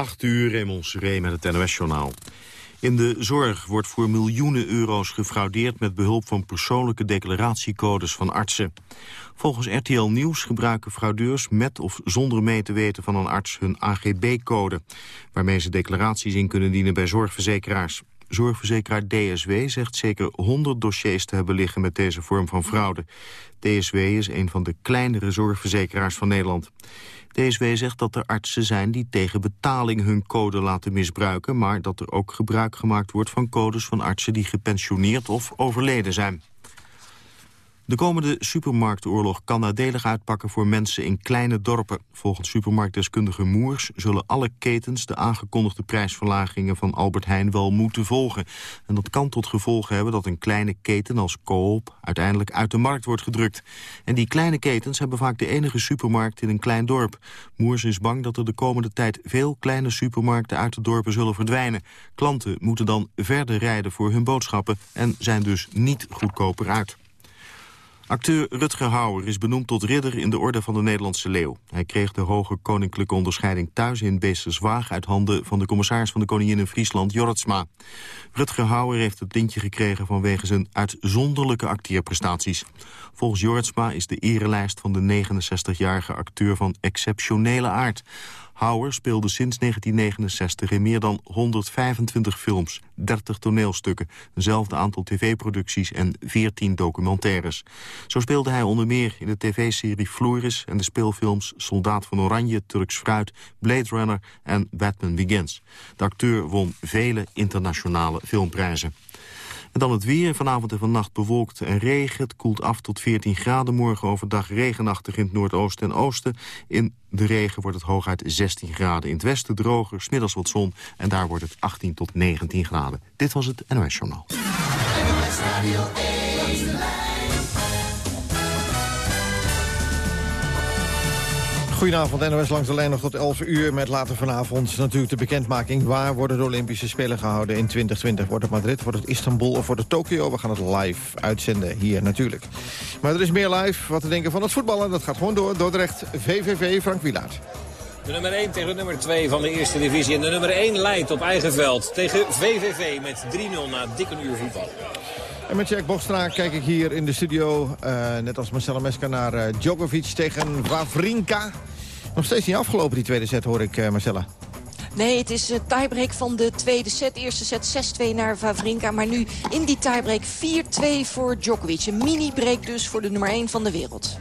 8 uur, Raymond met het NOS-journaal. In de zorg wordt voor miljoenen euro's gefraudeerd... met behulp van persoonlijke declaratiecodes van artsen. Volgens RTL Nieuws gebruiken fraudeurs met of zonder mee te weten van een arts... hun AGB-code, waarmee ze declaraties in kunnen dienen bij zorgverzekeraars. Zorgverzekeraar DSW zegt zeker 100 dossiers te hebben liggen met deze vorm van fraude. DSW is een van de kleinere zorgverzekeraars van Nederland. DSW zegt dat er artsen zijn die tegen betaling hun code laten misbruiken... maar dat er ook gebruik gemaakt wordt van codes van artsen die gepensioneerd of overleden zijn. De komende supermarktoorlog kan nadelig uitpakken voor mensen in kleine dorpen. Volgens supermarktdeskundige Moers zullen alle ketens de aangekondigde prijsverlagingen van Albert Heijn wel moeten volgen. En dat kan tot gevolg hebben dat een kleine keten als Coop uiteindelijk uit de markt wordt gedrukt. En die kleine ketens hebben vaak de enige supermarkt in een klein dorp. Moers is bang dat er de komende tijd veel kleine supermarkten uit de dorpen zullen verdwijnen. Klanten moeten dan verder rijden voor hun boodschappen en zijn dus niet goedkoper uit. Acteur Rutger Hauer is benoemd tot ridder in de Orde van de Nederlandse Leeuw. Hij kreeg de hoge koninklijke onderscheiding thuis in Beesterswaag... uit handen van de commissaris van de Koningin in Friesland, Jorritsma. Rutger Hauer heeft het lintje gekregen vanwege zijn uitzonderlijke acteerprestaties. Volgens Jorritsma is de erelijst van de 69-jarige acteur van exceptionele aard. Hauer speelde sinds 1969 in meer dan 125 films, 30 toneelstukken, eenzelfde aantal tv-producties en 14 documentaires. Zo speelde hij onder meer in de tv-serie Floris en de speelfilms Soldaat van Oranje, Turks Fruit, Blade Runner en Batman Begins. De acteur won vele internationale filmprijzen. En dan het weer. Vanavond en vannacht bewolkt en regen. Het koelt af tot 14 graden. Morgen overdag regenachtig in het noordoosten en oosten. In de regen wordt het hooguit 16 graden. In het westen droger, smiddags wat zon. En daar wordt het 18 tot 19 graden. Dit was het NOS Journaal. Goedenavond, NOS langs de lijn nog tot 11 uur... met later vanavond natuurlijk de bekendmaking... waar worden de Olympische Spelen gehouden in 2020? Wordt het Madrid, wordt het Istanbul of wordt het Tokio? We gaan het live uitzenden hier natuurlijk. Maar er is meer live. Wat te denken van het voetballen, dat gaat gewoon door. Dordrecht, VVV, Frank Wielaert. De nummer 1 tegen de nummer 2 van de eerste divisie. En de nummer 1 leidt op eigen veld tegen VVV met 3-0 na dikke uur voetbal. En met Jack Bogstra kijk ik hier in de studio, uh, net als Marcella Meska, naar uh, Djokovic tegen Wawrinka. Nog steeds niet afgelopen die tweede set, hoor ik, uh, Marcella. Nee, het is een tiebreak van de tweede set. Eerste set 6-2 naar Wawrinka. Maar nu in die tiebreak 4-2 voor Djokovic. Een mini-break dus voor de nummer 1 van de wereld.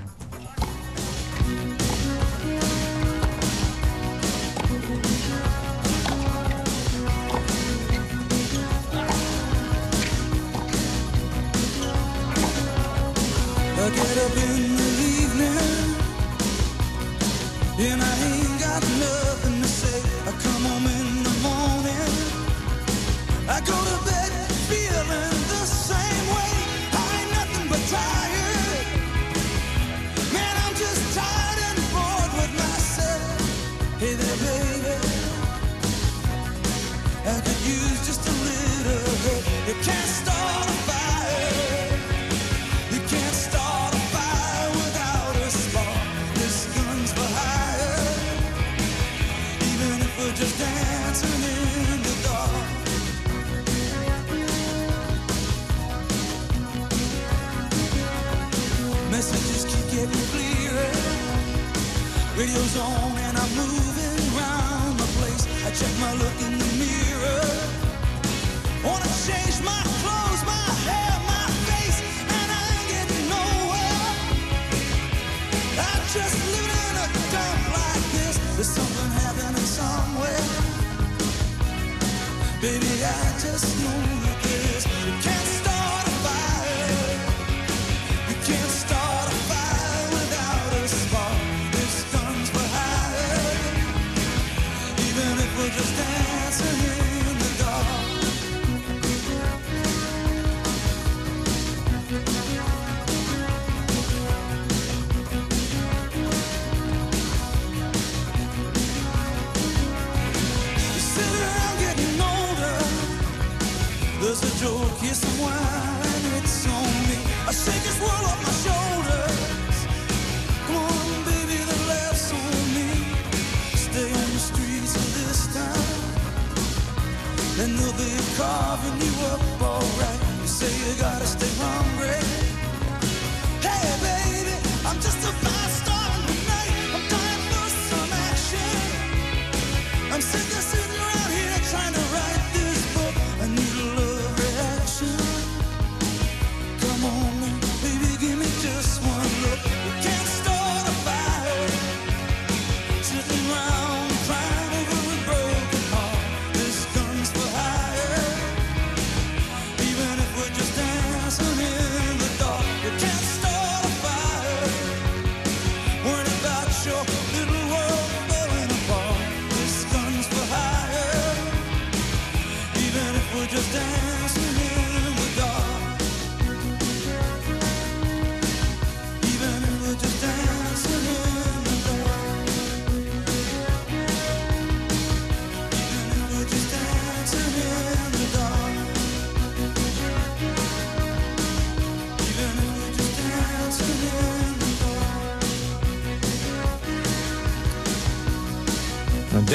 Radio's on and I'm moving around the place. I check my look in the mirror. Say you gotta stay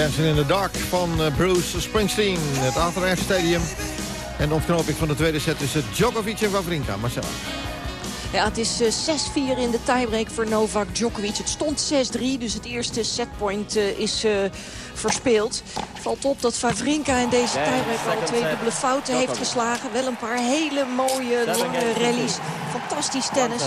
Dancing in the Dark van eh, Bruce Springsteen. Het ATR Stadium. En de ontknoping van de tweede set tussen Djokovic en Wawrinka. Marcel. Ja, het is eh, 6-4 in de tiebreak voor Novak Djokovic. Het stond 6-3, dus het eerste setpoint eh, is eh, verspeeld. Valt op dat Favrinka in deze tiebreak al twee dubbele fouten heeft geslagen. Wel een paar hele mooie lange rallies. Fantastisch tennis.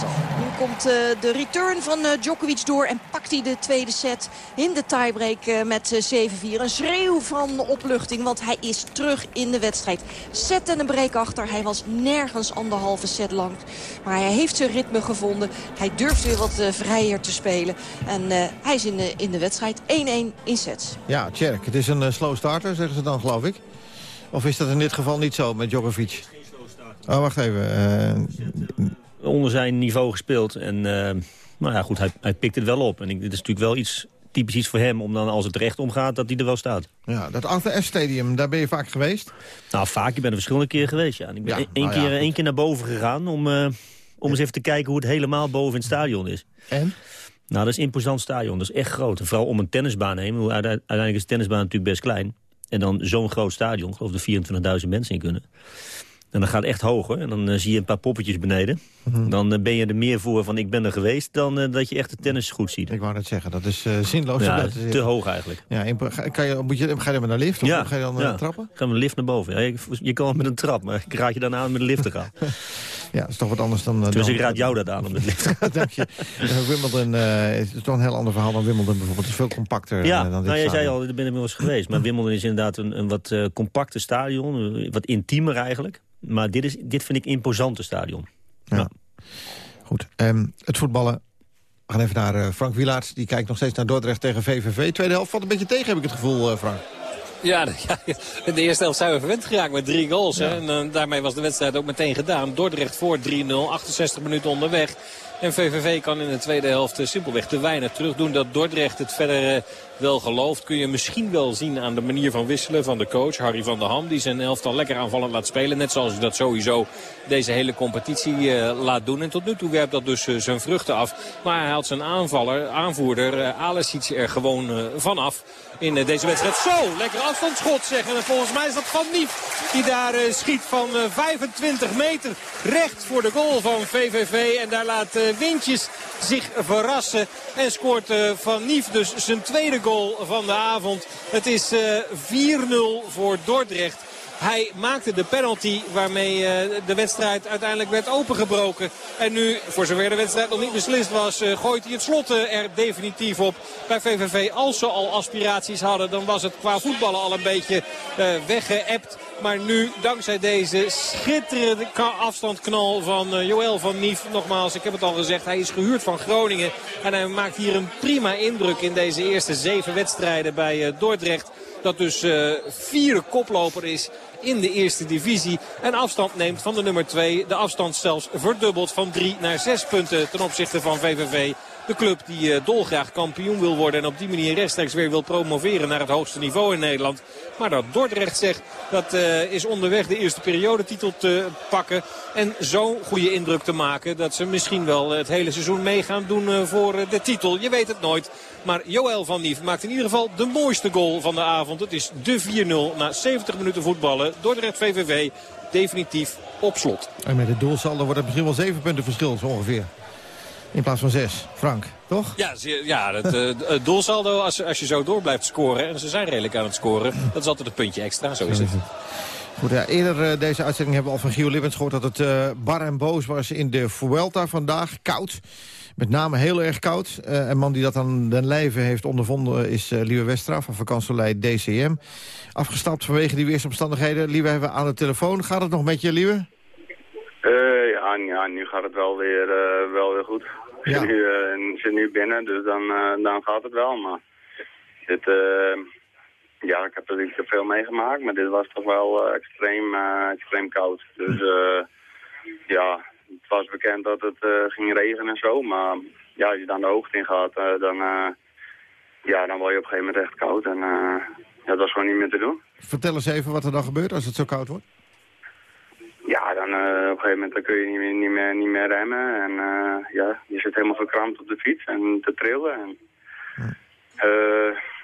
Komt eh, de return van eh, Djokovic door en pakt hij de tweede set in de tiebreak eh, met eh, 7-4. Een schreeuw van opluchting, want hij is terug in de wedstrijd. Set en een break achter. Hij was nergens anderhalve set lang. Maar hij heeft zijn ritme gevonden. Hij durft weer wat vrijer te spelen. En eh, hij is in de, in de wedstrijd 1-1 in sets. Ja, Tjerk, het is een slow starter, zeggen ze dan, geloof ik. Of is dat in dit geval niet zo met Djokovic? Oh, wacht even. eh, onder zijn niveau gespeeld. En eh, nou ja, goed, hij, hij pikt het wel op. En ik, dit is natuurlijk wel iets typisch iets voor hem... om dan als het recht omgaat, dat hij er wel staat. ja, dat Arthur S. Stadium, daar ben je vaak geweest. Nou, vaak. Ik ben er verschillende keren geweest, ja. En ik ben Ja, één nou keer, goed. één keer naar boven gegaan... om, eh, om eens even te kijken hoe het helemaal boven in het stadion is. En? Nou, dat is een imposant stadion. Dat is echt groot. En vooral om een tennisbaan heen. want Uiteindelijk is de tennisbaan natuurlijk best klein. En dan zo'n groot stadion. Geloof er 24.000 mensen in kunnen. En dan gaat echt hoger. En dan eh, zie je een paar poppetjes beneden. Mhm. Dan eh, ben je er meer voor van ik ben er geweest... dan eh, dat je echt de tennis goed ziet. Ik wou net zeggen, dat is zinloos. Ja, om daar te hoog eigenlijk. Ja, ga, kan je, moet je, ga je dan naar de lift of Ja, ga je dan ja. trappen? Gaan we een lift naar boven. Ja, je, je kan met een trap, maar ik raad je dan aan met een lift te gaan. Ja, dat is toch wat anders dan... Dus dan- ik raad jou dat aan om met de lift te gaan. Dank je. Wimbledon is toch een heel ander verhaal dan Wimbledon bijvoorbeeld. Het is veel compacter Ja, dan dit nou, jij zei al, daar ben ik wel eens geweest. Maar Wimbledon is inderdaad een, een wat compacter stadion. Wat intiemer eigenlijk. Maar dit, is, dit vind ik een imposante stadion. Ja. Goed. Ehm, het voetballen. We gaan even naar eh, Frank Wielaerts. Die kijkt nog steeds naar Dordrecht tegen VVV. Tweede helft valt een beetje tegen, heb ik het gevoel, eh, Frank. Ja, de- ja, in de eerste helft zijn we verwend geraakt met drie goals. Hè? En eh, daarmee was de wedstrijd ook meteen gedaan. Dordrecht voor 3-0, 68 minuten onderweg. En VVV kan in de tweede helft eh, simpelweg te weinig terug doen. Dat Dordrecht het verder eh, wel gelooft kun je misschien wel zien aan de manier van wisselen van de coach Harry van der Ham. Die zijn elftal lekker aanvallend laat spelen. Net zoals hij dat sowieso deze hele competitie eh, laat doen. En tot nu toe werpt dat dus zijn vruchten af. Maar hij haalt zijn aanvaller, aanvoerder uh, Alesic er gewoon vanaf in uh, deze wedstrijd. Zo, lekker afstandsschot zeggen. En volgens mij is dat Van Nief die daar uh, schiet van uh, 25 meter. Recht voor de goal van VVV. En daar laat Wintjes zich verrassen. En scoort Van Nief dus zijn tweede goal van de avond. Het is uh, 4-0 voor Dordrecht. Hij maakte de penalty waarmee uh, de wedstrijd uiteindelijk werd opengebroken. En nu, voor zover de wedstrijd nog niet beslist was, uh, gooit hij het slot uh, er definitief op. Bij VVV, als ze al aspiraties hadden, dan was het qua voetballen al een beetje weggeëpt. Maar nu, dankzij deze schitterende afstandknal van Joël van Nief. Nogmaals, ik heb het al gezegd, hij is gehuurd van Groningen. En hij maakt hier een prima indruk in deze eerste zeven wedstrijden bij Dordrecht. Dat dus vierde koploper is in de eerste divisie. En afstand neemt van de nummer 2. De afstand zelfs verdubbeld van 3 naar 6 punten ten opzichte van VVV. De club die uh, dolgraag kampioen wil worden en op die manier rechtstreeks weer wil promoveren naar het hoogste niveau in Nederland. Maar dat Dordrecht zegt dat uh, is onderweg de eerste periodetitel te pakken. En zo'n goede indruk te maken dat ze misschien wel het hele seizoen mee gaan doen uh, voor de titel. Je weet het nooit. Maar Joël van Nief maakt in ieder geval de mooiste goal van de avond. Het is de 4-0 na 70 minuten voetballen. Dordrecht VVV definitief op slot. En met het doelsaldo wordt het misschien wel 7 punten verschil zo ongeveer. In plaats van 6. Frank, toch? Ja, ja het, uh, het doelsaldo als, als je zo door blijft scoren. En ze zijn redelijk aan het scoren. Dat is altijd een puntje extra, zo is het. Goed, ja, eerder uh, deze uitzending hebben we al van Gio Lippens gehoord... dat het uh, bar en boos was in de Vuelta vandaag. Koud. Met name heel erg koud. Uh, een man die dat aan den lijve heeft ondervonden is uh, Lieve Westra van vakantieleider DCM. Afgestapt vanwege die weersomstandigheden. Lieve hebben we aan de telefoon. Gaat het nog met je, Lieve? Uh, ja, ja, nu gaat het wel weer, wel weer goed. Ik Ja. zit, nu, zit nu binnen, dus dan, dan gaat het wel. Maar dit, ja, ik heb natuurlijk veel meegemaakt, maar dit was toch wel extreem, extreem koud. Dus ja, het was bekend dat het uh, ging regenen en zo, maar ja, als je dan de hoogte in gaat, uh, dan, uh, ja, dan word je op een gegeven moment echt koud. En dat was gewoon niet meer te doen. Vertel eens even wat er dan gebeurt als het zo koud wordt. Ja, dan op een gegeven moment dan kun je niet meer, niet meer, niet meer remmen. En ja, je zit helemaal verkrampt op de fiets en te trillen. En,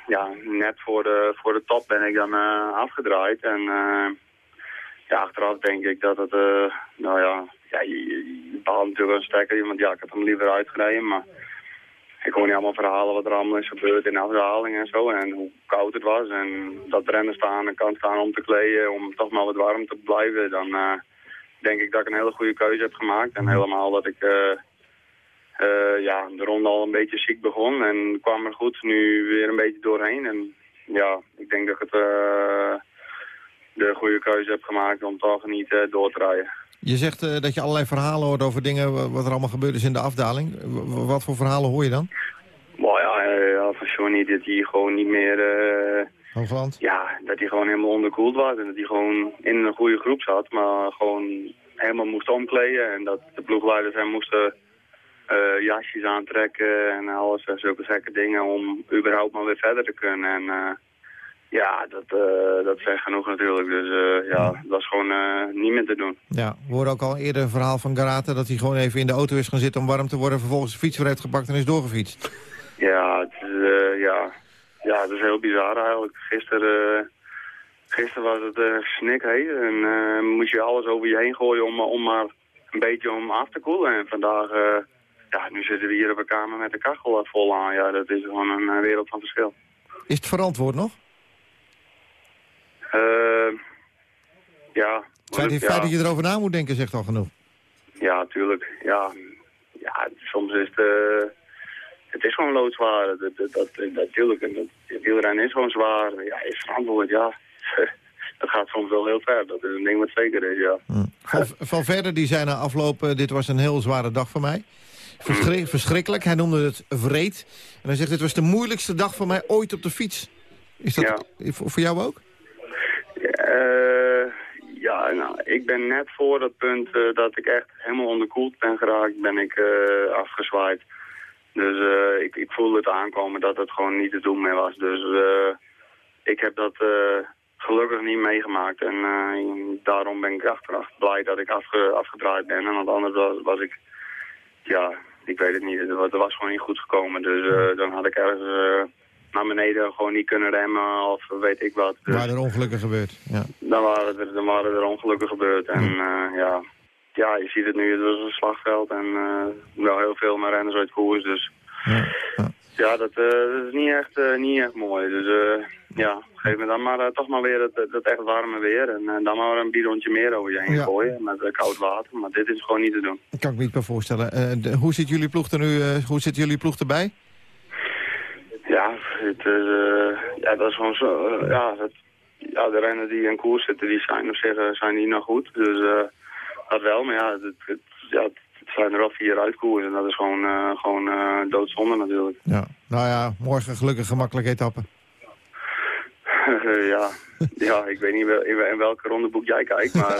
ja, net voor de, voor de top ben ik dan afgedraaid. En ja, achteraf denk ik dat het, nou ja, ja, je, je natuurlijk een stekker, want ja, ik heb hem liever uitgereden, maar ik hoor niet allemaal verhalen wat er allemaal is gebeurd in afdaling en zo, en hoe koud het was, en dat rennen staan en kan staan om te kleden, om toch maar wat warm te blijven, dan uh, denk ik dat ik een hele goede keuze heb gemaakt, en helemaal dat ik uh, ja, de ronde al een beetje ziek begon, en kwam er goed nu weer een beetje doorheen, en ja, ik denk dat het de goede keuze heb gemaakt om toch niet door te rijden. Je zegt uh, dat je allerlei verhalen hoort over dingen wat er allemaal gebeurd is in de afdaling. W wat voor verhalen hoor je dan? Nou ja, van Johnny dat hij gewoon niet meer... Hoogland? Ja, dat hij gewoon helemaal onderkoeld was en dat hij gewoon in een goede groep zat, maar gewoon helemaal moest omkleden en dat de ploegleiders hem moesten uh, jasjes aantrekken en alles en zulke gekke dingen om überhaupt maar weer verder te kunnen. En, ja, dat, uh, dat zegt genoeg natuurlijk. Dus uh, ja, dat was gewoon uh, niet meer te doen. Ja, we hoorden ook al eerder een verhaal van Garata... dat hij gewoon even in de auto is gaan zitten om warm te worden... vervolgens de fiets weer heeft gepakt en is doorgefietst. Ja, het is, ja. ja, het is heel bizar eigenlijk. Gisteren, gisteren was het snikheet en moest je alles over je heen gooien... om, om maar een beetje om af te koelen. En vandaag, ja, nu zitten we hier op een kamer met de kachel vol aan. Ja, dat is gewoon een wereld van verschil. Is het verantwoord nog? Uh, ja. Het feit, ja. feit dat je erover na moet denken zegt al genoeg. Ja, tuurlijk. Ja, ja soms is het... Uh, het is gewoon loodzwaar. Dat, dat, dat, natuurlijk. Wielrennen is gewoon zwaar. Ja, is verantwoord, ja. dat gaat soms wel heel ver. Dat is een ding wat zeker is, ja. Hm. Van, verder, die zei na afloop... Uh, dit was een heel zware dag voor mij. Hm. Verschrikkelijk. Hij noemde het vreed. En hij zegt, dit was de moeilijkste dag voor mij ooit op de fiets. Is dat ja. voor jou ook? Uh, ja, nou, ik ben net voor dat punt uh, dat ik echt helemaal onderkoeld ben geraakt, ben ik uh, afgezwaaid. Dus ik, ik voelde het aankomen dat het gewoon niet te doen meer was. Dus ik heb dat gelukkig niet meegemaakt. En daarom ben ik achteraf blij dat ik afge, afgedraaid ben. En want anders was, was ik, ja, ik weet het niet. Het was, het was gewoon niet goed gekomen. Dus dan had ik ergens naar beneden gewoon niet kunnen remmen of weet ik wat. Dus waren er ongelukken gebeurd, ja. Dan waren er, dan waren er ongelukken gebeurd. En ja. Uh, ja. ja, je ziet het nu, het was een slagveld en uh, wel heel veel renners uit koers. Dus ja, ja. ja dat, uh, dat, is niet echt, niet echt mooi. Dus ja, geef me dan maar toch maar weer het, het echt warme weer. En dan maar een bidontje meer over je heen gooien met koud water. Maar dit is gewoon niet te doen. Dat kan ik me niet meer voorstellen. De, hoe zit jullie ploeg er nu, hoe zit jullie ploeg erbij? Ja, het uh, ja, dat is gewoon zo. Uh, ja, het, ja, de renners die in koers zitten, die zijn op zich zijn niet nog goed. Dus uh, dat wel, maar ja, het, het, ja, het zijn er al vier uit koers. En dat is gewoon, gewoon doodzonde natuurlijk. Ja, nou ja, morgen gelukkig gemakkelijk etappe. ja. ja, ik weet niet wel, in, welke rondeboek jij kijkt, maar...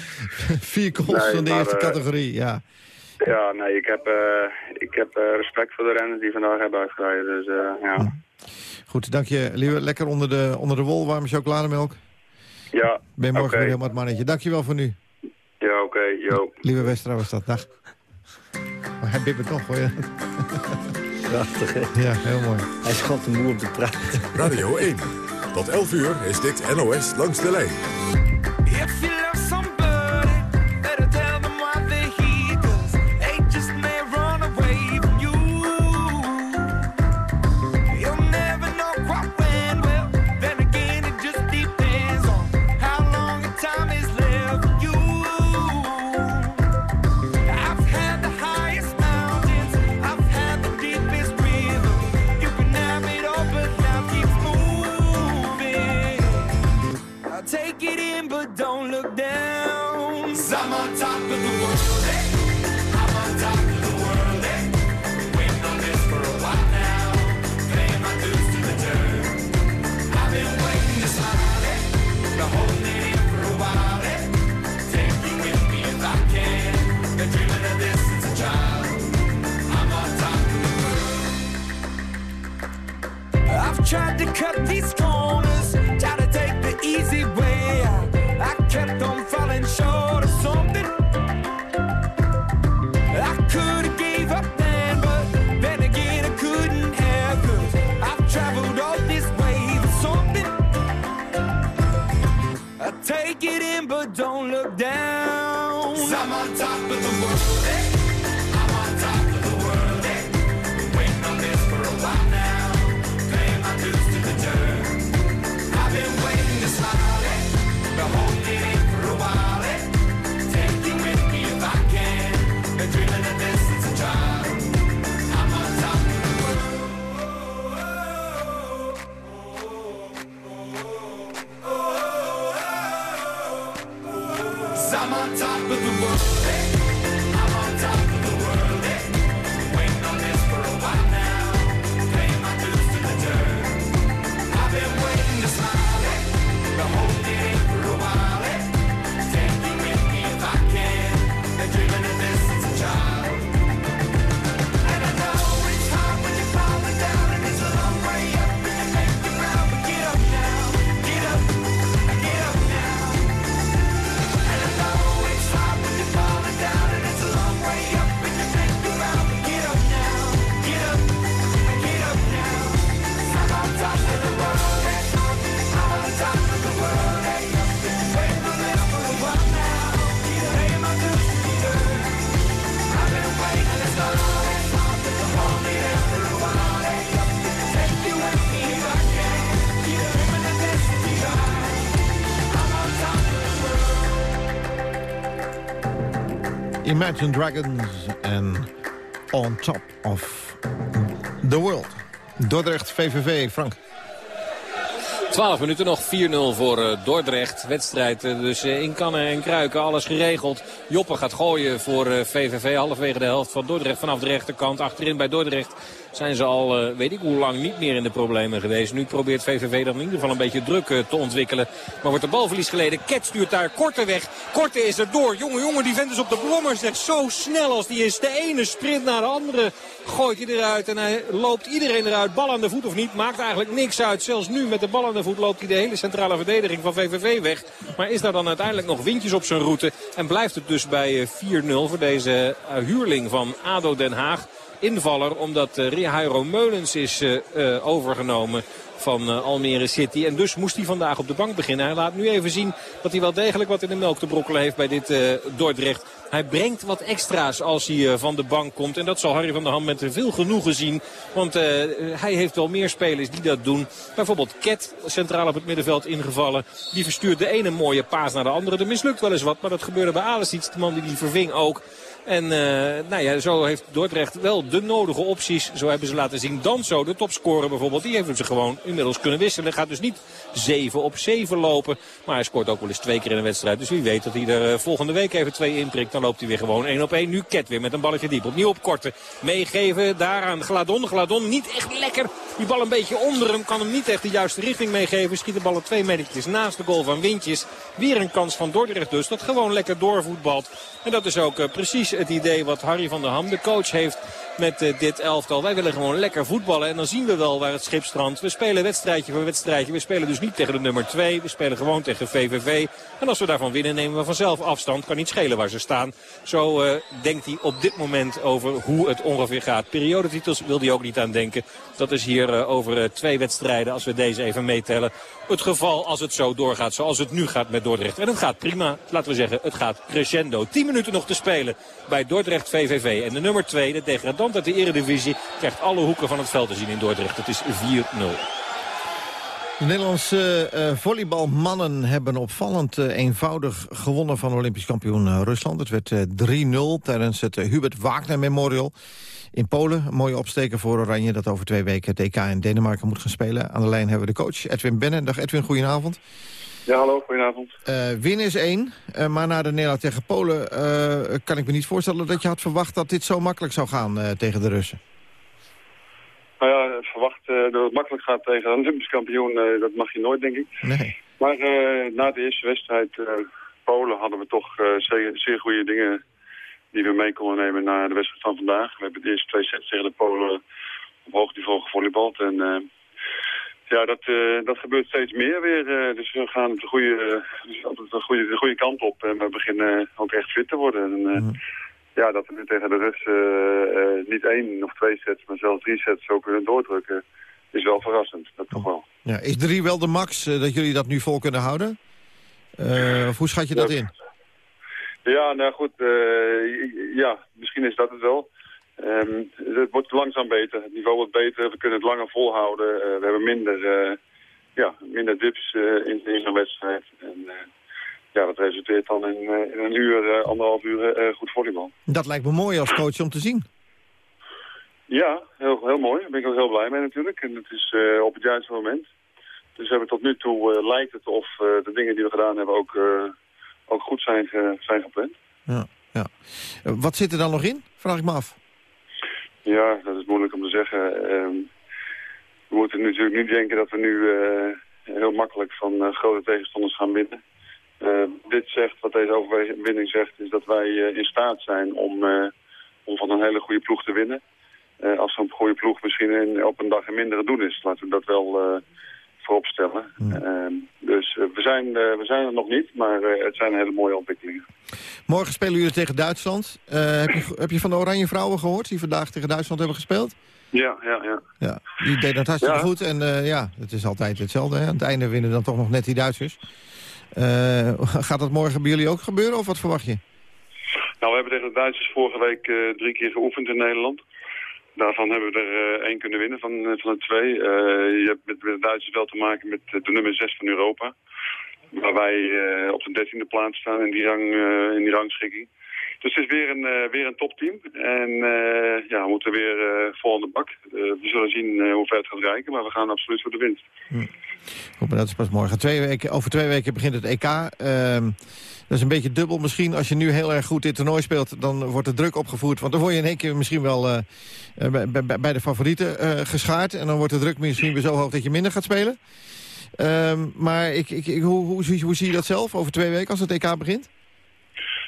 Vier calls nee, van de eerste categorie, ja. Ja, nee, ik heb, eh, ik heb eh, respect voor de renners die vandaag hebben uitgereden. Dus eh, ja. Goed, dank je, Lieve. Lekker onder de, onder de wol, warme chocolademelk. Ja, Ben je morgen weer helemaal het mannetje. Dank je wel voor nu. Ja, oké, yo. Lieve Westra was dat. Dag. Maar hij bibbert toch, hoor je? Prachtig, hè? Ja, heel mooi. Hij is gewoon te moe om te praten. Radio 1. Tot 11 uur is dit NOS langs de lijn. Imagine Dragons en On Top of the World. Dordrecht, VVV, Frank. 12 minuten nog, 4-0 voor eh, Dordrecht. Wedstrijd eh, dus eh, in kannen en kruiken, alles geregeld. Joppe gaat gooien voor VVV, halverwege de helft van Dordrecht vanaf de rechterkant. Achterin bij Dordrecht zijn ze al, eh, weet ik hoe lang, niet meer in de problemen geweest. Nu probeert VVV dan in ieder geval een beetje druk eh, te ontwikkelen. Maar wordt er balverlies geleden. Ket stuurt daar Korte weg. Korte is er door. Jongen, jongen, die vent is op de brommer. Zegt zo snel als die is. De ene sprint naar de andere gooit hij eruit. En hij loopt iedereen eruit. Bal aan de voet of niet. Maakt eigenlijk niks uit. Zelfs nu met de bal aan de voet loopt hij de hele centrale verdediging van VVV weg. Maar is daar dan uiteindelijk nog windjes op zijn route. En blijft het dus bij eh, 4-0 voor deze eh, huurling van ADO Den Haag invaller. Omdat Jairo Meulens is uh, uh, overgenomen van uh, Almere City. En dus moest hij vandaag op de bank beginnen. Hij laat nu even zien dat hij wel degelijk wat in de melk te brokkelen heeft bij dit uh, Dordrecht. Hij brengt wat extra's als hij uh, van de bank komt. En dat zal Harry van der Ham met veel genoegen zien. Want hij heeft wel meer spelers die dat doen. Bijvoorbeeld Ket, centraal op het middenveld ingevallen. Die verstuurt de ene mooie paas naar de andere. Er mislukt wel eens wat, maar dat gebeurde bij Alesic. De man die die verving ook. En nou ja, zo heeft Dordrecht wel de nodige opties. Zo hebben ze laten zien. Danso, de topscorer bijvoorbeeld, die heeft ze gewoon inmiddels kunnen wisselen. Gaat dus niet 7 op 7 lopen. Maar hij scoort ook wel eens twee keer in een wedstrijd. Dus wie weet dat hij er volgende week even twee inprikt. Dan loopt hij weer gewoon 1 op 1. Nu Ket weer met een balletje diep. Opnieuw op korte. Meegeven daar aan Gladon. Gladon niet echt lekker. Die bal een beetje onder hem. Kan hem niet echt de juiste richting meegeven. Schiet de ballen twee metertjes naast de goal van Wintjes. Weer een kans van Dordrecht dus. Dat gewoon lekker doorvoetbalt. En dat is ook uh, precies het idee wat Harry van der Ham, de coach, heeft met uh, dit elftal. Wij willen gewoon lekker voetballen en dan zien we wel waar het schip strandt. We spelen wedstrijdje voor wedstrijdje. We spelen dus niet tegen de nummer 2. We spelen gewoon tegen VVV. En als we daarvan winnen nemen we vanzelf afstand. Kan niet schelen waar ze staan. Zo uh, denkt hij op dit moment over hoe het ongeveer gaat. Periodetitels wil hij ook niet aan denken. Dat is hier uh, over twee wedstrijden, als we deze even meetellen. Het geval als het zo doorgaat zoals het nu gaat met Dordrecht. En het gaat prima. Laten we zeggen, het gaat crescendo. 10 minuten nog te spelen bij Dordrecht VVV. En de nummer 2, de degradant uit de eredivisie, krijgt alle hoeken van het veld te zien in Dordrecht. Het is 4-0. De Nederlandse uh, volleybalmannen hebben opvallend uh, eenvoudig gewonnen van Olympisch kampioen uh, Rusland. Het werd 3-0 tijdens het Hubert Wagner Memorial in Polen. Een mooie opsteken voor Oranje dat over twee weken het EK in Denemarken moet gaan spelen. Aan de lijn hebben we de coach Edwin Bennen. Dag Edwin, goedenavond. Ja, hallo, goedenavond. Uh, winnen is één, uh, maar na de Nederland tegen Polen uh, kan ik me niet voorstellen dat je had verwacht dat dit zo makkelijk zou gaan tegen de Russen. Nou ja, verwacht dat het makkelijk gaat tegen een Olympisch kampioen, dat mag je nooit, denk ik. Nee. Maar na de eerste wedstrijd Polen hadden we toch zeer, zeer goede dingen die we mee konden nemen naar de wedstrijd van vandaag. We hebben de eerste twee sets tegen de Polen op hoog niveau gevolleybald en ja, dat, uh, dat gebeurt steeds meer weer. Uh, dus we gaan de goede, uh, de goede, de goede kant op. En we beginnen ook echt fit te worden. En, mm. Ja, dat we nu tegen de Russen niet één of twee sets, maar zelfs drie sets zo kunnen doordrukken, is wel verrassend. Dat toch wel. Ja, is drie wel de max dat jullie dat nu vol kunnen houden? of hoe schat je dat in? Ja, nou goed, ja, misschien is dat het wel. Um, het wordt langzaam beter. Het niveau wordt beter. We kunnen het langer volhouden. Uh, we hebben minder, uh, ja, minder dips in, in zo'n wedstrijd. En ja, dat resulteert dan in, in een uur, anderhalf uur goed volleybal. Dat lijkt me mooi als coach om te zien. Ja, heel, heel mooi. Daar ben ik ook heel blij mee natuurlijk. En het is op het juiste moment. Dus hebben tot nu toe lijkt het of de dingen die we gedaan hebben ook, ook goed zijn, zijn gepland. Ja, ja. Wat zit er dan nog in? Vraag ik me af. Ja, dat is moeilijk om te zeggen. Ehm, we moeten natuurlijk niet denken dat we nu uh, heel makkelijk van uh, grote tegenstanders gaan winnen. Uh, dit zegt, wat deze overwinning zegt, is dat wij in staat zijn om, om van een hele goede ploeg te winnen. als zo'n goede ploeg misschien in, op een dag een mindere doen is, laten we dat wel vooropstellen. Mm. dus we, zijn, we zijn er nog niet, maar het zijn hele mooie ontwikkelingen. Morgen spelen jullie tegen Duitsland. heb, je, heb je van de Oranje Vrouwen gehoord die vandaag tegen Duitsland hebben gespeeld? Ja, ja, ja. ja die deed dat hartstikke ja. goed. En uh, ja, het is altijd hetzelfde. Hè? Aan het einde winnen dan toch nog net die Duitsers. Uh, gaat dat morgen bij jullie ook gebeuren of wat verwacht je? Nou, we hebben tegen de Duitsers vorige week uh, drie keer geoefend in Nederland. Daarvan hebben we er één kunnen winnen van, van de twee. je hebt met, de Duitsers wel te maken met de nummer zes van Europa. Waar wij op de dertiende plaats staan in die, rang, in die rangschikking. Dus het is weer een, uh, weer een topteam. En ja, we moeten weer vol aan de bak. we zullen zien hoe ver het gaat reiken, maar we gaan absoluut voor de winst. Hm. Goed, dat is pas morgen. Twee weken, over twee weken begint het EK. Ehm, dat is een beetje dubbel misschien. Als je nu heel erg goed dit toernooi speelt, dan wordt de druk opgevoerd. Want dan word je in één keer misschien wel bij, bij, de favorieten geschaard. En dan wordt de druk misschien weer zo hoog dat je minder gaat spelen. Um, maar ik, ik, ik, hoe, hoe, hoe, zie je dat zelf over twee weken als het EK begint?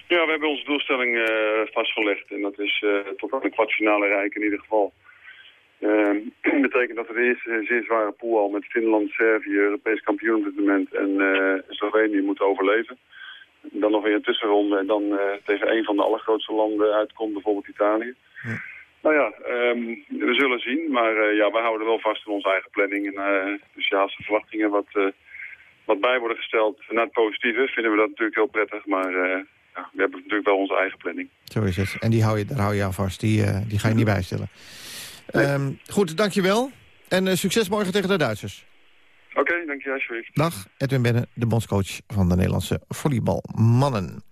Ja, we hebben onze doelstelling uh, vastgelegd. En dat is uh, tot aan de kwartfinale rijken in ieder geval. Uh, betekent dat we de eerste zeer zware pool al met Finland, Servië, Europees kampioen op dit moment en uh, Slovenië moeten overleven. Dan nog weer een tussenronde en dan tegen een van de allergrootste landen uitkomt, bijvoorbeeld Italië. Ja. Nou ja, um, we zullen zien. Maar ja, wij houden wel vast aan onze eigen planning. En, dus ja, als de verwachtingen wat, wat bij worden gesteld naar het positieve, vinden we dat natuurlijk heel prettig. Maar ja, we hebben natuurlijk wel onze eigen planning. Zo is het. En die hou je, daar hou je aan vast. Die, die ga je niet bijstellen. Nee. Um, goed, dankjewel. En succes morgen tegen de Duitsers. Oké, okay, dank je alsjeblieft. Dag, Edwin Benne, de bondscoach van de Nederlandse volleybalmannen.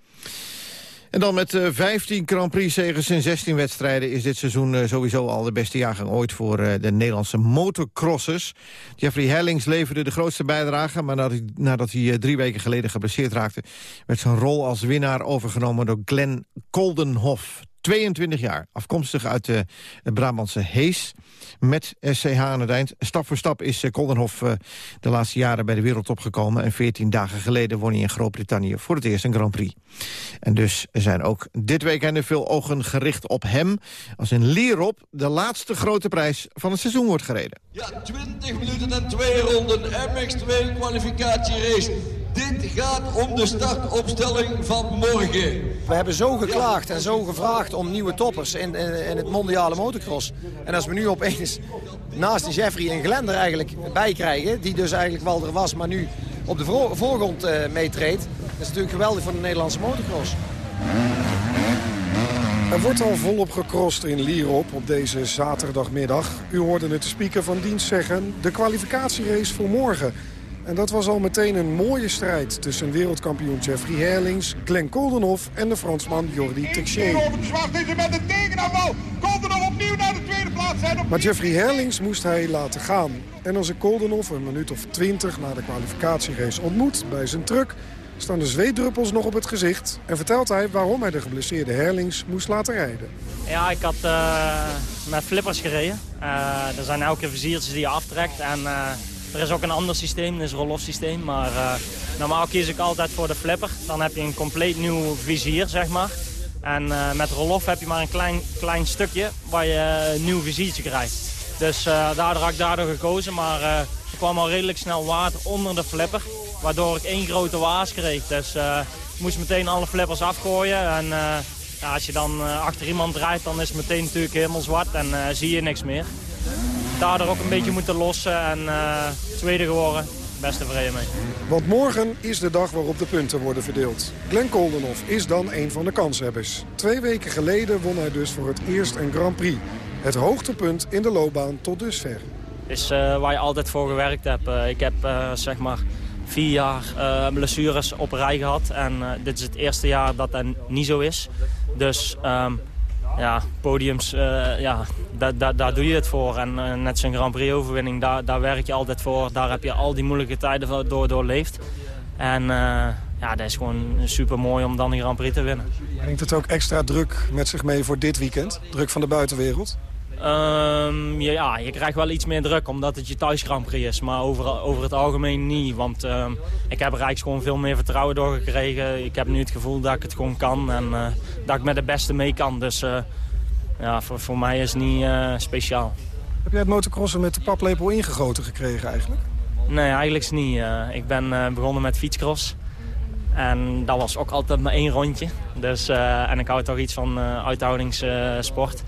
En dan met uh, 15 Grand Prix-zegens in 16 wedstrijden... is dit seizoen uh, sowieso al de beste jaargang ooit voor uh, de Nederlandse motocrossers. Jeffrey Herlings leverde de grootste bijdrage... maar nadat hij drie weken geleden geblesseerd raakte... werd zijn rol als winnaar overgenomen door Glenn Koldenhoff. 22 jaar, afkomstig uit de Brabantse Hees met SCH aan het eind. Stap voor stap is Koldenhoff de laatste jaren bij de wereldtop gekomen... en 14 dagen geleden won hij in Groot-Brittannië voor het eerst een Grand Prix. En dus zijn ook dit weekend veel ogen gericht op hem... als in Lierop de laatste grote prijs van het seizoen wordt gereden. Ja, 20 minuten en twee ronden MX2 kwalificatierace. Dit gaat om de startopstelling van morgen. We hebben zo geklaagd en zo gevraagd om nieuwe toppers in, in, in het mondiale motocross. En als we nu opeens naast die Jeffrey en Glender eigenlijk bij krijgen... die dus eigenlijk wel er was, maar nu op de voorgrond uh, meetreedt... dat is natuurlijk geweldig voor de Nederlandse motocross. Er wordt al volop gecrossed in Lierop op deze zaterdagmiddag. U hoorde het speaker van dienst zeggen, de kwalificatierace voor morgen... En dat was al meteen een mooie strijd tussen wereldkampioen Jeffrey Herlings, Glenn Koldenhoff en de Fransman Jordi Texier. Maar Jeffrey Herlings moest hij laten gaan. En als ik Koldenhoff een minuut of twintig na de kwalificatierace ontmoet bij zijn truck staan de zweetdruppels nog op het gezicht... en vertelt hij waarom hij de geblesseerde Herlings moest laten rijden. Ja, ik had uh, met flippers gereden. Uh, er zijn elke viziertjes die je aftrekt en... Uh, er is ook een ander systeem, dat is roll-off systeem. Maar uh, normaal kies ik altijd voor de flipper. Dan heb je een compleet nieuw vizier, zeg maar. En uh, met roll-off heb je maar een klein, klein stukje waar je een nieuw viziertje krijgt. Dus uh, daardoor had ik daardoor gekozen. Maar er kwam al redelijk snel water onder de flipper. Waardoor ik één grote waas kreeg. Dus ik moest meteen alle flippers afgooien. En ja, als je dan achter iemand rijdt, dan is het meteen natuurlijk helemaal zwart en zie je niks meer daardoor ook een beetje moeten lossen en uh, tweede geworden. Best tevreden mee. Want morgen is de dag waarop de punten worden verdeeld. Glenn Koldenhoff is dan een van de kanshebbers. Twee weken geleden won hij dus voor het eerst een Grand Prix. Het hoogtepunt in de loopbaan tot dusver. is uh, waar je altijd voor gewerkt hebt. Uh, ik heb zeg maar vier jaar blessures op rij gehad. En dit is het eerste jaar dat dat niet zo is. Dus... Um, ja, podiums, uh, ja, daar, daar, daar doe je het voor. En uh, net zo'n Grand Prix overwinning, daar, daar werk je altijd voor. Daar heb je al die moeilijke tijden door, doorleefd. En uh, ja, dat is gewoon super mooi om dan die Grand Prix te winnen. Brengt het ook extra druk met zich mee voor dit weekend? Druk van de buitenwereld? Um, ja, je krijgt wel iets meer druk omdat het je thuis Grand Prix is. Maar over, over het algemeen niet. Want um, ik heb er eigenlijk gewoon veel meer vertrouwen doorgekregen. Ik heb nu het gevoel dat ik het gewoon kan. En uh, dat ik met de beste mee kan. Dus uh, ja, voor, voor mij is het niet uh, speciaal. Heb jij het motocrossen met de paplepel ingegoten gekregen eigenlijk? Nee, eigenlijk niet. ik ben begonnen met fietscross. En dat was ook altijd maar één rondje. Dus, en ik hou toch iets van uithoudingssport.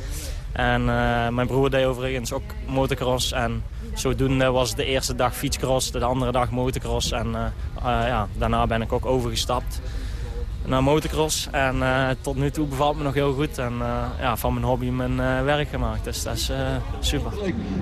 En uh, mijn broer deed overigens ook motocross. En zodoende was de eerste dag fietscross, de andere dag motocross. En uh, uh, ja, daarna ben ik ook overgestapt naar motocross. En uh, tot nu toe bevalt me nog heel goed. En uh, ja, van mijn hobby mijn uh, werk gemaakt. Dus dat is super.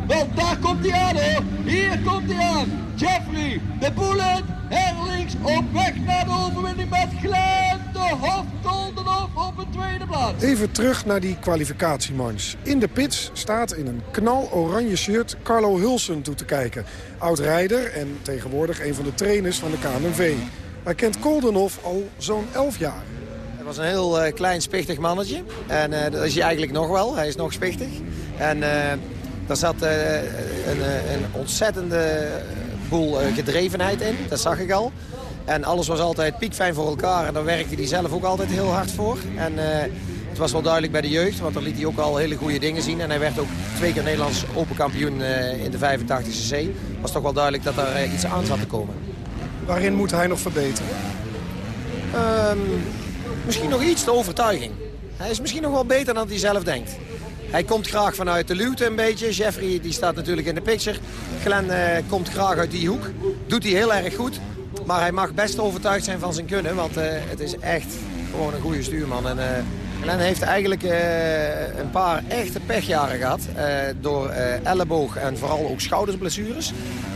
Wel, daar komt hij aan hoor. Hier komt hij aan. Jeffrey, de bullet, Herlings op weg naar de overwinning met Glenn de Hof Goldenhof op een tweede plaats. Even terug naar die kwalificatiemars. In de pits staat in een knal oranje shirt Carlo Hulsen toe te kijken. Oud-rijder en tegenwoordig een van de trainers van de KNV. Hij kent Koldenhof al zo'n 11 jaar. Hij was een heel uh, klein, spichtig mannetje. En uh, dat is hij eigenlijk nog wel. Hij is nog spichtig. En uh, daar zat een, een, ontzettende boel gedrevenheid in. Dat zag ik al. En alles was altijd piekfijn voor elkaar. En daar werkte hij zelf ook altijd heel hard voor. En het was wel duidelijk bij de jeugd. Want daar liet hij ook al hele goede dingen zien. En hij werd ook twee keer Nederlands open kampioen in de 85e C. Was toch wel duidelijk dat er iets aan zat te komen. Waarin moet hij nog verbeteren? Um, misschien nog iets de overtuiging. Hij is misschien nog wel beter dan hij zelf denkt. Hij komt graag vanuit de luwte een beetje. Jeffrey die staat natuurlijk in de picture. Glenn uh, komt graag uit die hoek. Doet hij heel erg goed. Maar hij mag best overtuigd zijn van zijn kunnen. Want uh, het is echt gewoon een goede stuurman. En, uh, Glenn heeft eigenlijk een paar echte pechjaren gehad. door elleboog en vooral ook schoudersblessures.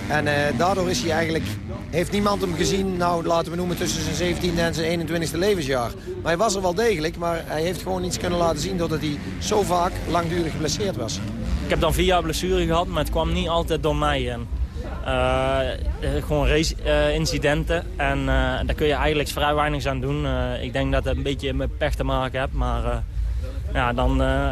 En eh, daardoor is hij eigenlijk, heeft niemand hem gezien, nou laten we noemen tussen zijn 17e en zijn 21e levensjaar. Maar hij was er wel degelijk, maar hij heeft gewoon iets kunnen laten zien doordat hij zo vaak langdurig geblesseerd was. Ik heb dan vier jaar blessure gehad, maar het kwam niet altijd door mij. En, eh, eh, gewoon race-incidenten. en eh, daar kun je eigenlijk vrij weinig aan doen. Eh, ik denk dat het een beetje met pech te maken heeft. Maar eh, ja, dan, eh,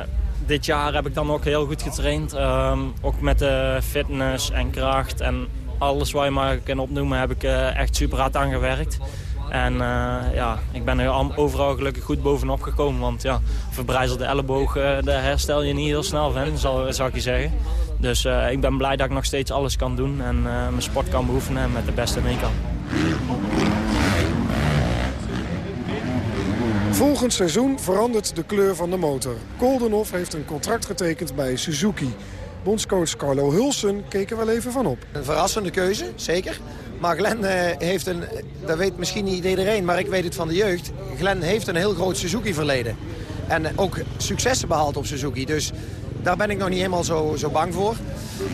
dit jaar heb ik dan ook heel goed getraind. Ehm, ook met de fitness en kracht en alles wat je maar kan opnoemen... heb ik eh, echt super hard aan gewerkt. En eh, ja, ik ben er al- overal gelukkig goed bovenop gekomen. Want ja, verbrijzelde elleboog, eh, daar herstel je niet heel snel van, zal ik je zeggen. Dus eh, ik ben blij dat ik nog steeds alles kan doen. En eh, mijn sport kan beoefenen en met de beste mee kan. Volgend seizoen verandert de kleur van de motor. Koldenhoff heeft een contract getekend bij Suzuki. Bondscoach Carlo Hulsen keek er wel even van op. Een verrassende keuze, zeker. Maar Glenn eh, heeft een, dat weet misschien niet iedereen, maar ik weet het van de jeugd. Glenn heeft een heel groot Suzuki-verleden. En ook successen behaald op Suzuki. Dus daar ben ik nog niet helemaal zo, zo bang voor.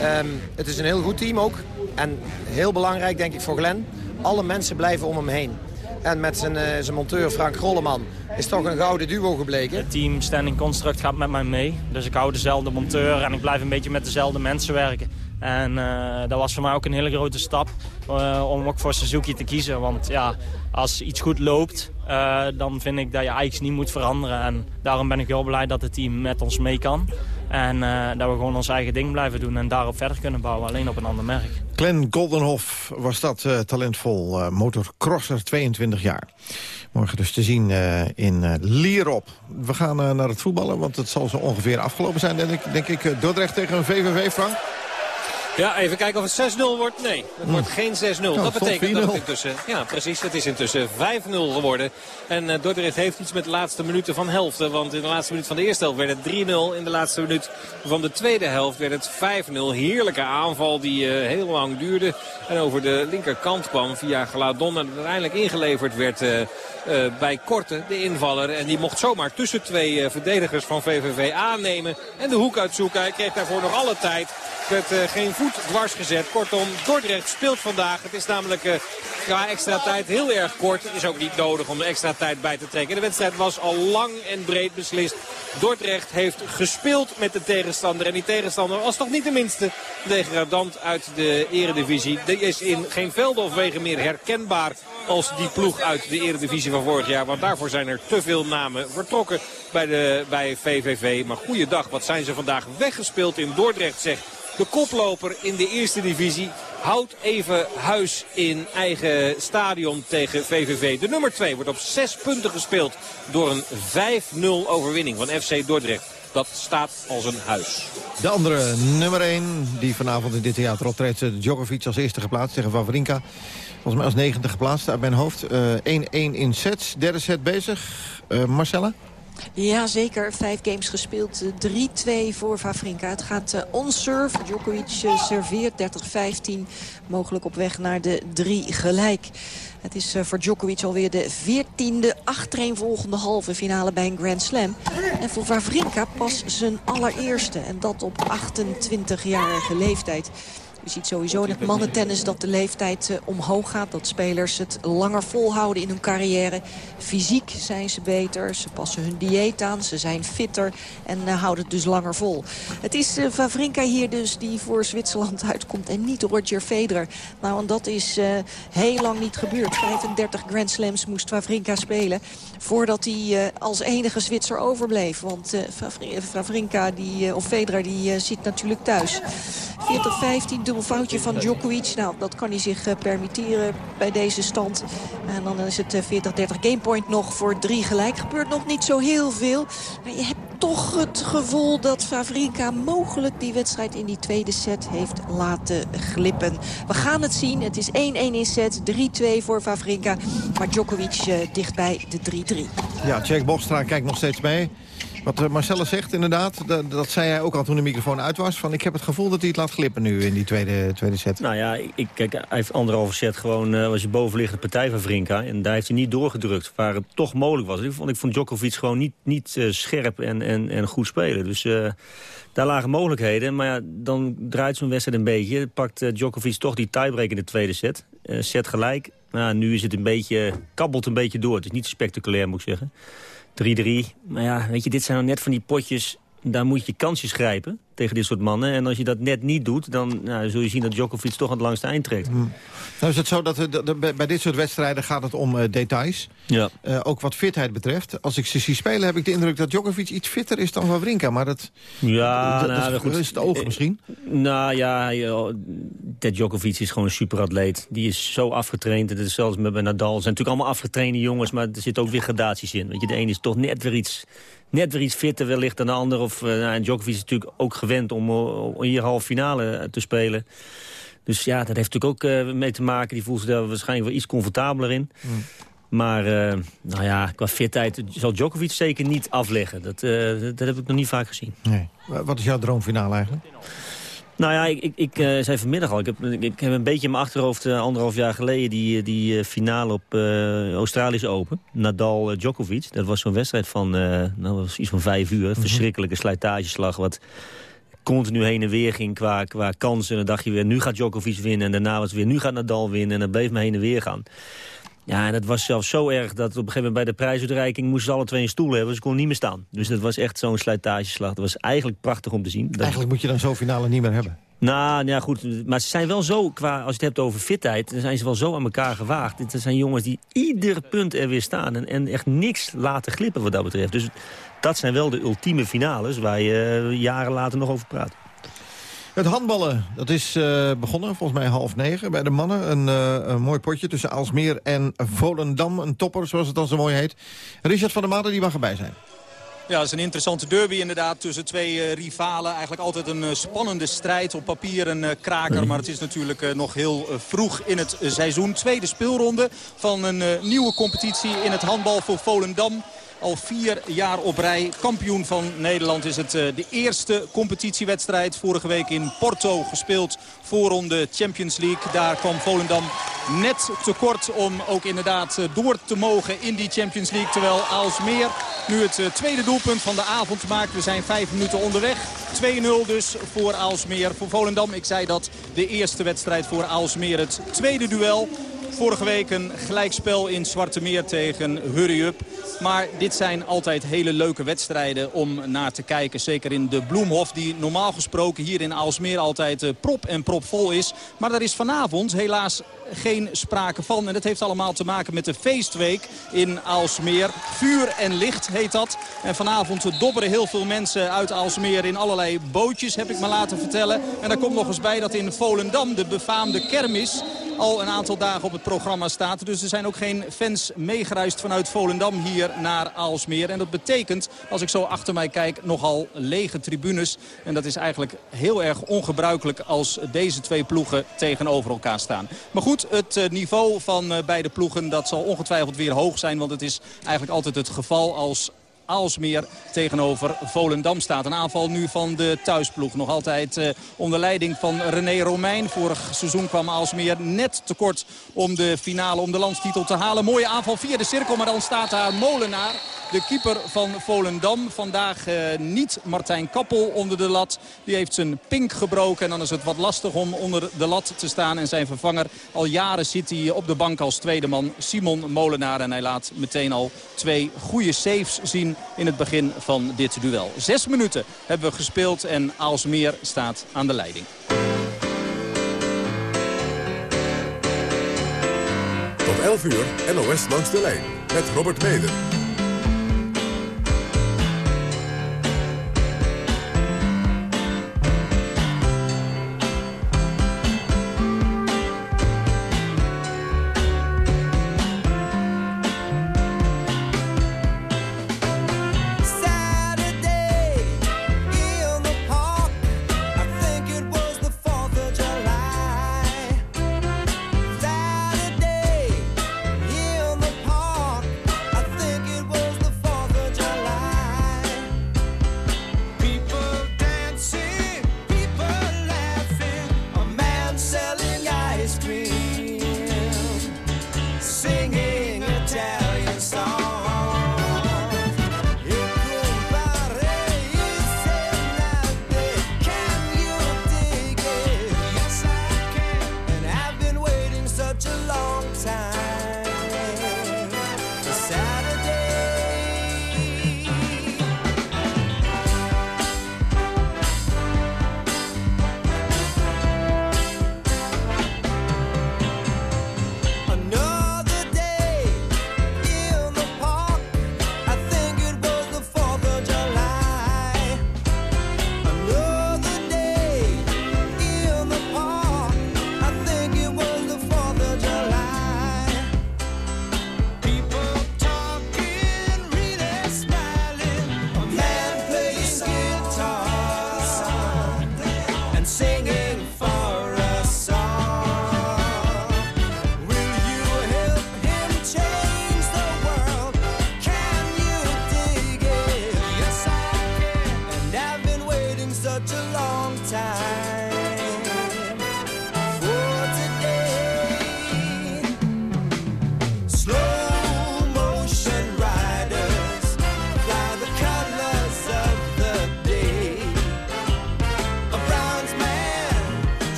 Ehm, het is een heel goed team ook. En heel belangrijk, denk ik, voor Glenn. Alle mensen blijven om hem heen. En met zijn, eh, zijn monteur Frank Grolleman is toch een gouden duo gebleken. Het team Standing Construct gaat met mij mee. Dus ik hou dezelfde monteur en ik blijf een beetje met dezelfde mensen werken. En eh, dat was voor mij ook een hele grote stap eh, om ook voor Suzuki te kiezen. Want ja, als iets goed loopt, dan vind ik dat je eigenlijk niet moet veranderen. En daarom ben ik heel blij dat het team met ons mee kan. En eh, dat we gewoon ons eigen ding blijven doen en daarop verder kunnen bouwen. Alleen op een ander merk. Glenn Goldenhoff was dat eh, talentvol eh, motorcrosser, 22 jaar. Morgen dus te zien in Lierop. We gaan naar het voetballen, want het zal zo ongeveer afgelopen zijn. Denk ik, denk ik Dordrecht tegen een VVV, Frank? Ja, even kijken of het 6-0 wordt. Nee, het wordt geen 6-0. het dat stond betekent dat 4-0. het intussen... Ja, precies. Het is intussen 5-0 geworden. En eh, Dordrecht heeft iets met de laatste minuten van helften. Want in de laatste minuut van de eerste helft werd het 3-0. In de laatste minuut van de tweede helft werd het 5-0. Heerlijke aanval die eh, heel lang duurde. En over de linkerkant kwam via Gladon. En uiteindelijk ingeleverd werd... eh, bij Korte, de invaller. En die mocht zomaar tussen twee verdedigers van VVV aannemen. En de hoek uitzoeken. Hij kreeg daarvoor nog alle tijd. Eh, geen voet dwars gezet. Kortom, Dordrecht speelt vandaag. Het is namelijk eh, ja, extra tijd heel erg kort. Het is ook niet nodig om er extra tijd bij te trekken. De wedstrijd was al lang en breed beslist. Dordrecht heeft gespeeld met de tegenstander. En die tegenstander was toch niet de minste degradant uit de eredivisie. Die is in geen velden of wegen meer herkenbaar als die ploeg uit de eredivisie van vorig jaar. Want daarvoor zijn er te veel namen vertrokken bij, de, bij VVV. Maar goeiedag, wat zijn ze vandaag weggespeeld in Dordrecht zeg. De koploper in de eerste divisie houdt even huis in eigen stadion tegen VVV. De nummer 2 wordt op zes punten gespeeld door een 5-0 overwinning van FC Dordrecht. Dat staat als een huis. De andere nummer 1 die vanavond in dit theater optreedt... eh, Djokovic als eerste geplaatst tegen Wawrinka. Volgens mij als negende geplaatst uit mijn hoofd. Eh, 1-1 in sets, derde set bezig. Eh, Marcella? Ja, zeker. Vijf games gespeeld. Eh, 3-2 voor Vavrinka. Het gaat eh, on-serve. Djokovic eh, serveert 30-15. Mogelijk op weg naar de 3 gelijk. Het is eh, voor Djokovic alweer de 14e achtereenvolgende halve finale bij een Grand Slam. En voor Vavrinka pas zijn allereerste. En dat op 28-jarige leeftijd. Je ziet sowieso in het mannentennis dat de leeftijd eh, omhoog gaat. Dat spelers het langer volhouden in hun carrière. Fysiek zijn ze beter. Ze passen hun dieet aan. Ze zijn fitter. En eh, houden het dus langer vol. Het is eh, Wawrinka hier dus die voor Zwitserland uitkomt. En niet Roger Federer. Nou, want dat is eh, heel lang niet gebeurd. 35 Grand Slams moest Wawrinka spelen. Voordat hij eh, als enige Zwitser overbleef. Want eh, Wawrinka die, eh, of Federer die eh, zit natuurlijk thuis. 40-15, dubbel foutje van Djokovic. Nou, dat kan hij zich eh, permitteren bij deze stand. En dan is het eh, 40-30 gamepoint nog voor drie gelijk. Gebeurt nog niet zo heel veel. Maar je hebt toch het gevoel dat Wawrinka mogelijk die wedstrijd in die tweede set heeft laten glippen. We gaan het zien. Het is 1-1 in set, 3-2 voor Wawrinka. Maar Djokovic eh, dichtbij de 3-3. Ja, Jack Bogstra kijkt nog steeds mee. Wat uh, Marcellus zegt inderdaad, dat, dat, zei hij ook al toen de microfoon uit was... van ik heb het gevoel dat hij het laat glippen nu in die tweede, tweede set. Nou ja, ik, kijk, hij heeft anderhalve set gewoon, uh, was je bovenliggende partij van Vrinka... en daar heeft hij niet doorgedrukt, waar het toch mogelijk was. Ik vond, ik vond Djokovic gewoon niet, niet uh, scherp en, en, en goed spelen. Dus daar lagen mogelijkheden, maar dan draait zo'n wedstrijd een beetje. Pakt Djokovic toch die tiebreak in de tweede set. set gelijk. Nou, nu is het een beetje, kabbelt een beetje door. Het is niet spectaculair, moet ik zeggen. 3-3. Maar ja, weet je, dit zijn nou net van die potjes... daar moet je kansjes grijpen tegen dit soort mannen. En als je dat net niet doet, dan nou, zul je zien dat Djokovic toch aan het langste eind trekt. Hmm. Nou is het zo dat bij dit soort wedstrijden gaat het om uh, details. Ja. Uh, ook wat fitheid betreft. Als ik ze zie spelen heb ik de indruk dat Djokovic iets fitter is dan Wawrinka. Maar dat, ja, dat, nou, dat goed. is het oog misschien. Nou ja, dat Djokovic is gewoon een superatleet. Die is zo afgetraind. Het is zelfs met Nadal. Het zijn natuurlijk allemaal afgetrainde jongens, maar er zitten ook weer gradaties in. Weet je, de ene is toch net weer iets net weer iets fitter wellicht dan de ander. Of, uh, nou, Djokovic is natuurlijk ook gewend om uh, hier halve finale te spelen. Dus ja, dat heeft natuurlijk ook uh, mee te maken. Die voelt zich daar waarschijnlijk wel iets comfortabeler in. Mm. Maar nou ja, qua fitheid zal Djokovic zeker niet afleggen. Dat, dat, dat heb ik nog niet vaak gezien. Nee. Wat is jouw droomfinale eigenlijk? Nou ja, ik, ik, ik uh, zei vanmiddag al. Ik heb, ik heb een beetje in mijn achterhoofd uh, anderhalf jaar geleden... die, die uh, finale op Australische Open. Nadal-Djokovic. Dat was zo'n wedstrijd van nou, was iets van vijf uur. Mm -hmm. Verschrikkelijke slijtageslag. Wat continu heen en weer ging qua, qua kansen. En dan dacht je weer, nu gaat Djokovic winnen. En daarna was het weer, nu gaat Nadal winnen. En dat bleef maar heen en weer gaan. Ja, en dat was zelfs zo erg dat op een gegeven moment bij de prijsuitreiking moesten ze alle twee een stoel hebben. Ze konden niet meer staan. Dus dat was echt zo'n slijtageslag. Dat was eigenlijk prachtig om te zien. Dat... Eigenlijk moet je dan zo'n finale niet meer hebben. Nou, ja, goed. Maar ze zijn wel zo, qua, als je het hebt over fitheid... dan zijn ze wel zo aan elkaar gewaagd. Dit zijn jongens die ieder punt er weer staan... en, en echt niks laten glippen wat dat betreft. Dus dat zijn wel de ultieme finales... waar je uh, jaren later nog over praat. Het handballen, dat is uh, begonnen, volgens mij half negen bij de mannen. Een, uh, een mooi potje tussen Aalsmeer en Volendam. Een topper, zoals het dan zo mooi heet. Richard van der Maden, die mag erbij zijn. Ja, het is een interessante derby inderdaad tussen twee uh, rivalen. Eigenlijk altijd een uh, spannende strijd. Op papier een uh, kraker, maar het is natuurlijk nog heel vroeg in het seizoen. Tweede speelronde van een nieuwe competitie in het handbal voor Volendam. Al vier jaar op rij. Kampioen van Nederland is het de eerste competitiewedstrijd. Vorige week in Porto gespeeld. Voorronde Champions League. Daar kwam Volendam net tekort om ook inderdaad door te mogen in die Champions League. Terwijl Aalsmeer nu het tweede doelpunt van de avond maakt. We zijn vijf minuten onderweg. 2-0 dus voor Aalsmeer. Voor Volendam, ik zei dat, de eerste wedstrijd voor Aalsmeer. Het tweede duel. Vorige week een gelijkspel in Zwarte Meer tegen Hurry Up. Maar dit zijn altijd hele leuke wedstrijden om naar te kijken. Zeker in de Bloemhof die normaal gesproken hier in Aalsmeer altijd uh, prop en prop vol is. Maar daar is vanavond helaas geen sprake van. En dat heeft allemaal te maken met de feestweek in Aalsmeer. Vuur en licht heet dat. En vanavond dobberen heel veel mensen uit Aalsmeer in allerlei bootjes, heb ik me laten vertellen. En daar komt nog eens bij dat in Volendam de befaamde kermis al een aantal dagen op het programma staat. Dus er zijn ook geen fans meegereisd vanuit Volendam hier naar Aalsmeer. En dat betekent, als ik zo achter mij kijk, nogal lege tribunes. En dat is eigenlijk heel erg ongebruikelijk als deze twee ploegen tegenover elkaar staan. Maar goed, het niveau van beide ploegen dat zal ongetwijfeld weer hoog zijn. Want het is eigenlijk altijd het geval als Aalsmeer tegenover Volendam staat. Een aanval nu van de thuisploeg. Nog altijd uh, onder leiding van René Romein. Vorig seizoen kwam Aalsmeer net tekort om de finale, om de landstitel te halen. Mooie aanval via de cirkel, maar dan staat daar Molenaar. De keeper van Volendam. Vandaag uh, niet Martijn Kappel onder de lat. Die heeft zijn pink gebroken. En dan is het wat lastig om onder de lat te staan. En zijn vervanger al jaren zit hij op de bank als tweede man. Simon Molenaar. En hij laat meteen al twee goede saves zien in het begin van dit duel. Zes minuten hebben we gespeeld en Aalsmeer staat aan de leiding. Tot 11 uur NOS langs de lijn met Robert Meder.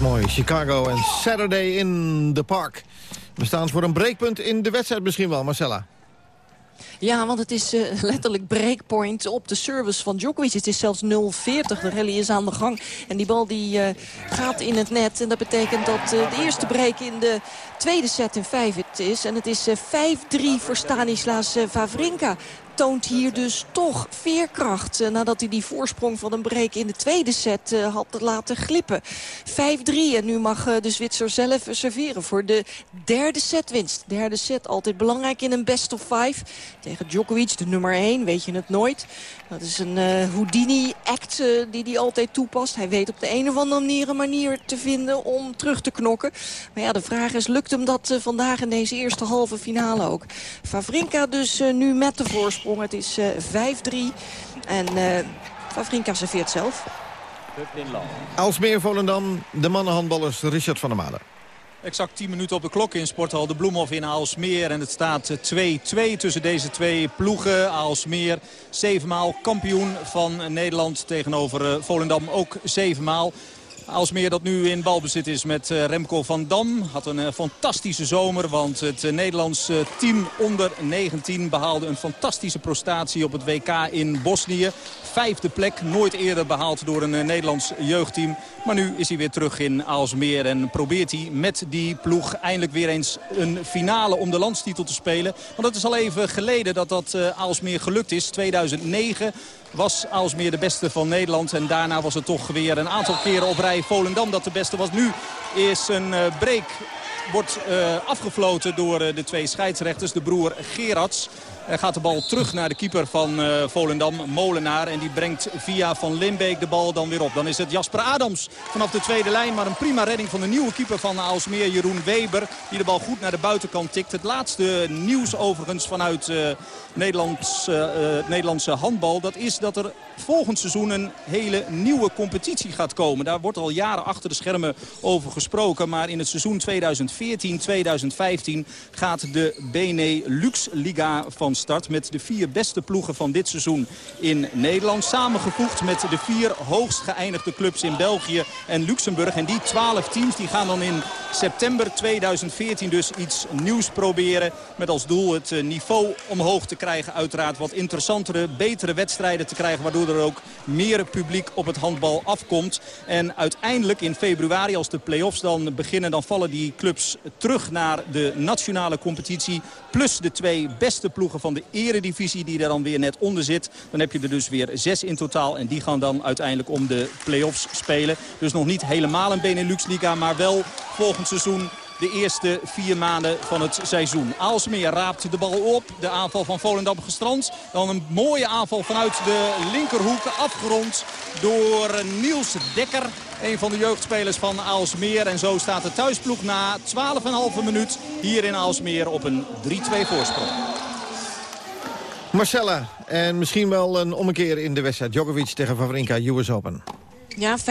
Mooi. Chicago en Saturday in the Park. We staan voor een breekpunt in de wedstrijd misschien wel, Marcella. Ja, want het is uh, letterlijk breakpoint op de service van Djokovic. Het is zelfs 0-40. De rally is aan de gang. En die bal die, uh, gaat in het net. En dat betekent dat uh, de eerste break in de tweede set in 5 is. En het is 5-3 voor Stanislas Wawrinka toont hier dus toch veerkracht. Uh, nadat hij die voorsprong van een break in de tweede set uh, had laten glippen. 5-3 en nu mag uh, de Zwitser zelf serveren voor de derde setwinst. Derde set altijd belangrijk in een best of five. Tegen Djokovic, de nummer 1, weet je het nooit. Dat is een Houdini-act die hij altijd toepast. Hij weet op de een of andere manier een manier te vinden om terug te knokken. Maar ja, de vraag is, lukt hem dat vandaag in deze eerste halve finale ook? Favrinka dus nu met de voorsprong. Het is uh, 5-3. En uh, Favrinka serveert zelf. Alsmeer Volendam, de mannenhandballers Richard van der Made. Exact 10 minuten op de klok in Sporthal de Bloemhof in Aalsmeer. En het staat 2-2 tussen deze twee ploegen. Aalsmeer zevenmaal kampioen van Nederland tegenover Volendam ook zevenmaal. Aalsmeer dat nu in balbezit is met Remco van Dam. Had een fantastische zomer, want het Nederlands team onder 19 behaalde een fantastische prestatie op het WK in Bosnië. Vijfde plek, nooit eerder behaald door een Nederlands jeugdteam. Maar nu is hij weer terug in Aalsmeer en probeert hij met die ploeg eindelijk weer eens een finale om de landstitel te spelen. Want het is al even geleden dat dat Aalsmeer gelukt is, 2009 was Aalsmeer de beste van Nederland. En daarna was het toch weer een aantal keren op rij Volendam dat de beste was. Nu is een break wordt uh, afgefloten door uh, de twee scheidsrechters. De broer Gerards. Gaat de bal terug naar de keeper van uh, Volendam, Molenaar. En die brengt via Van Limbeek de bal dan weer op. Dan is het Jasper Adams vanaf de tweede lijn. Maar een prima redding van de nieuwe keeper van Aalsmeer, Jeroen Weber. Die de bal goed naar de buitenkant tikt. Het laatste nieuws overigens vanuit uh, Nederlands, uh, Nederlandse handbal. Dat is dat er volgend seizoen een hele nieuwe competitie gaat komen. Daar wordt al jaren achter de schermen over gesproken. Maar in het seizoen 2014-2015 gaat de Benelux Liga van start. Met de vier beste ploegen van dit seizoen in Nederland. Samengevoegd met de vier hoogst geëindigde clubs in België en Luxemburg. En die twaalf teams die gaan dan in september 2014 dus iets nieuws proberen. Met als doel het niveau omhoog te krijgen. Uiteraard wat interessantere, betere wedstrijden te krijgen. Waardoor er ook meer publiek op het handbal afkomt. En uiteindelijk in februari als de play-offs dan beginnen... dan vallen die clubs terug naar de nationale competitie. Plus de twee beste ploegen van de eredivisie die er dan weer net onder zit. Dan heb je er dus weer zes in totaal. En die gaan dan uiteindelijk om de play-offs spelen. Dus nog niet helemaal een Benelux-liga, maar wel volgend seizoen de eerste vier maanden van het seizoen. Aalsmeer raapt de bal op. De aanval van Volendam gestrand. Dan een mooie aanval vanuit de linkerhoek. Afgerond door Niels Dekker. Een van de jeugdspelers van Aalsmeer. En zo staat de thuisploeg na 12,5 minuut hier in Aalsmeer op een 3-2 voorsprong. Marcella, en misschien wel een ommekeer in de wedstrijd. Djokovic tegen Wawrinka, US Open. Ja, 5-3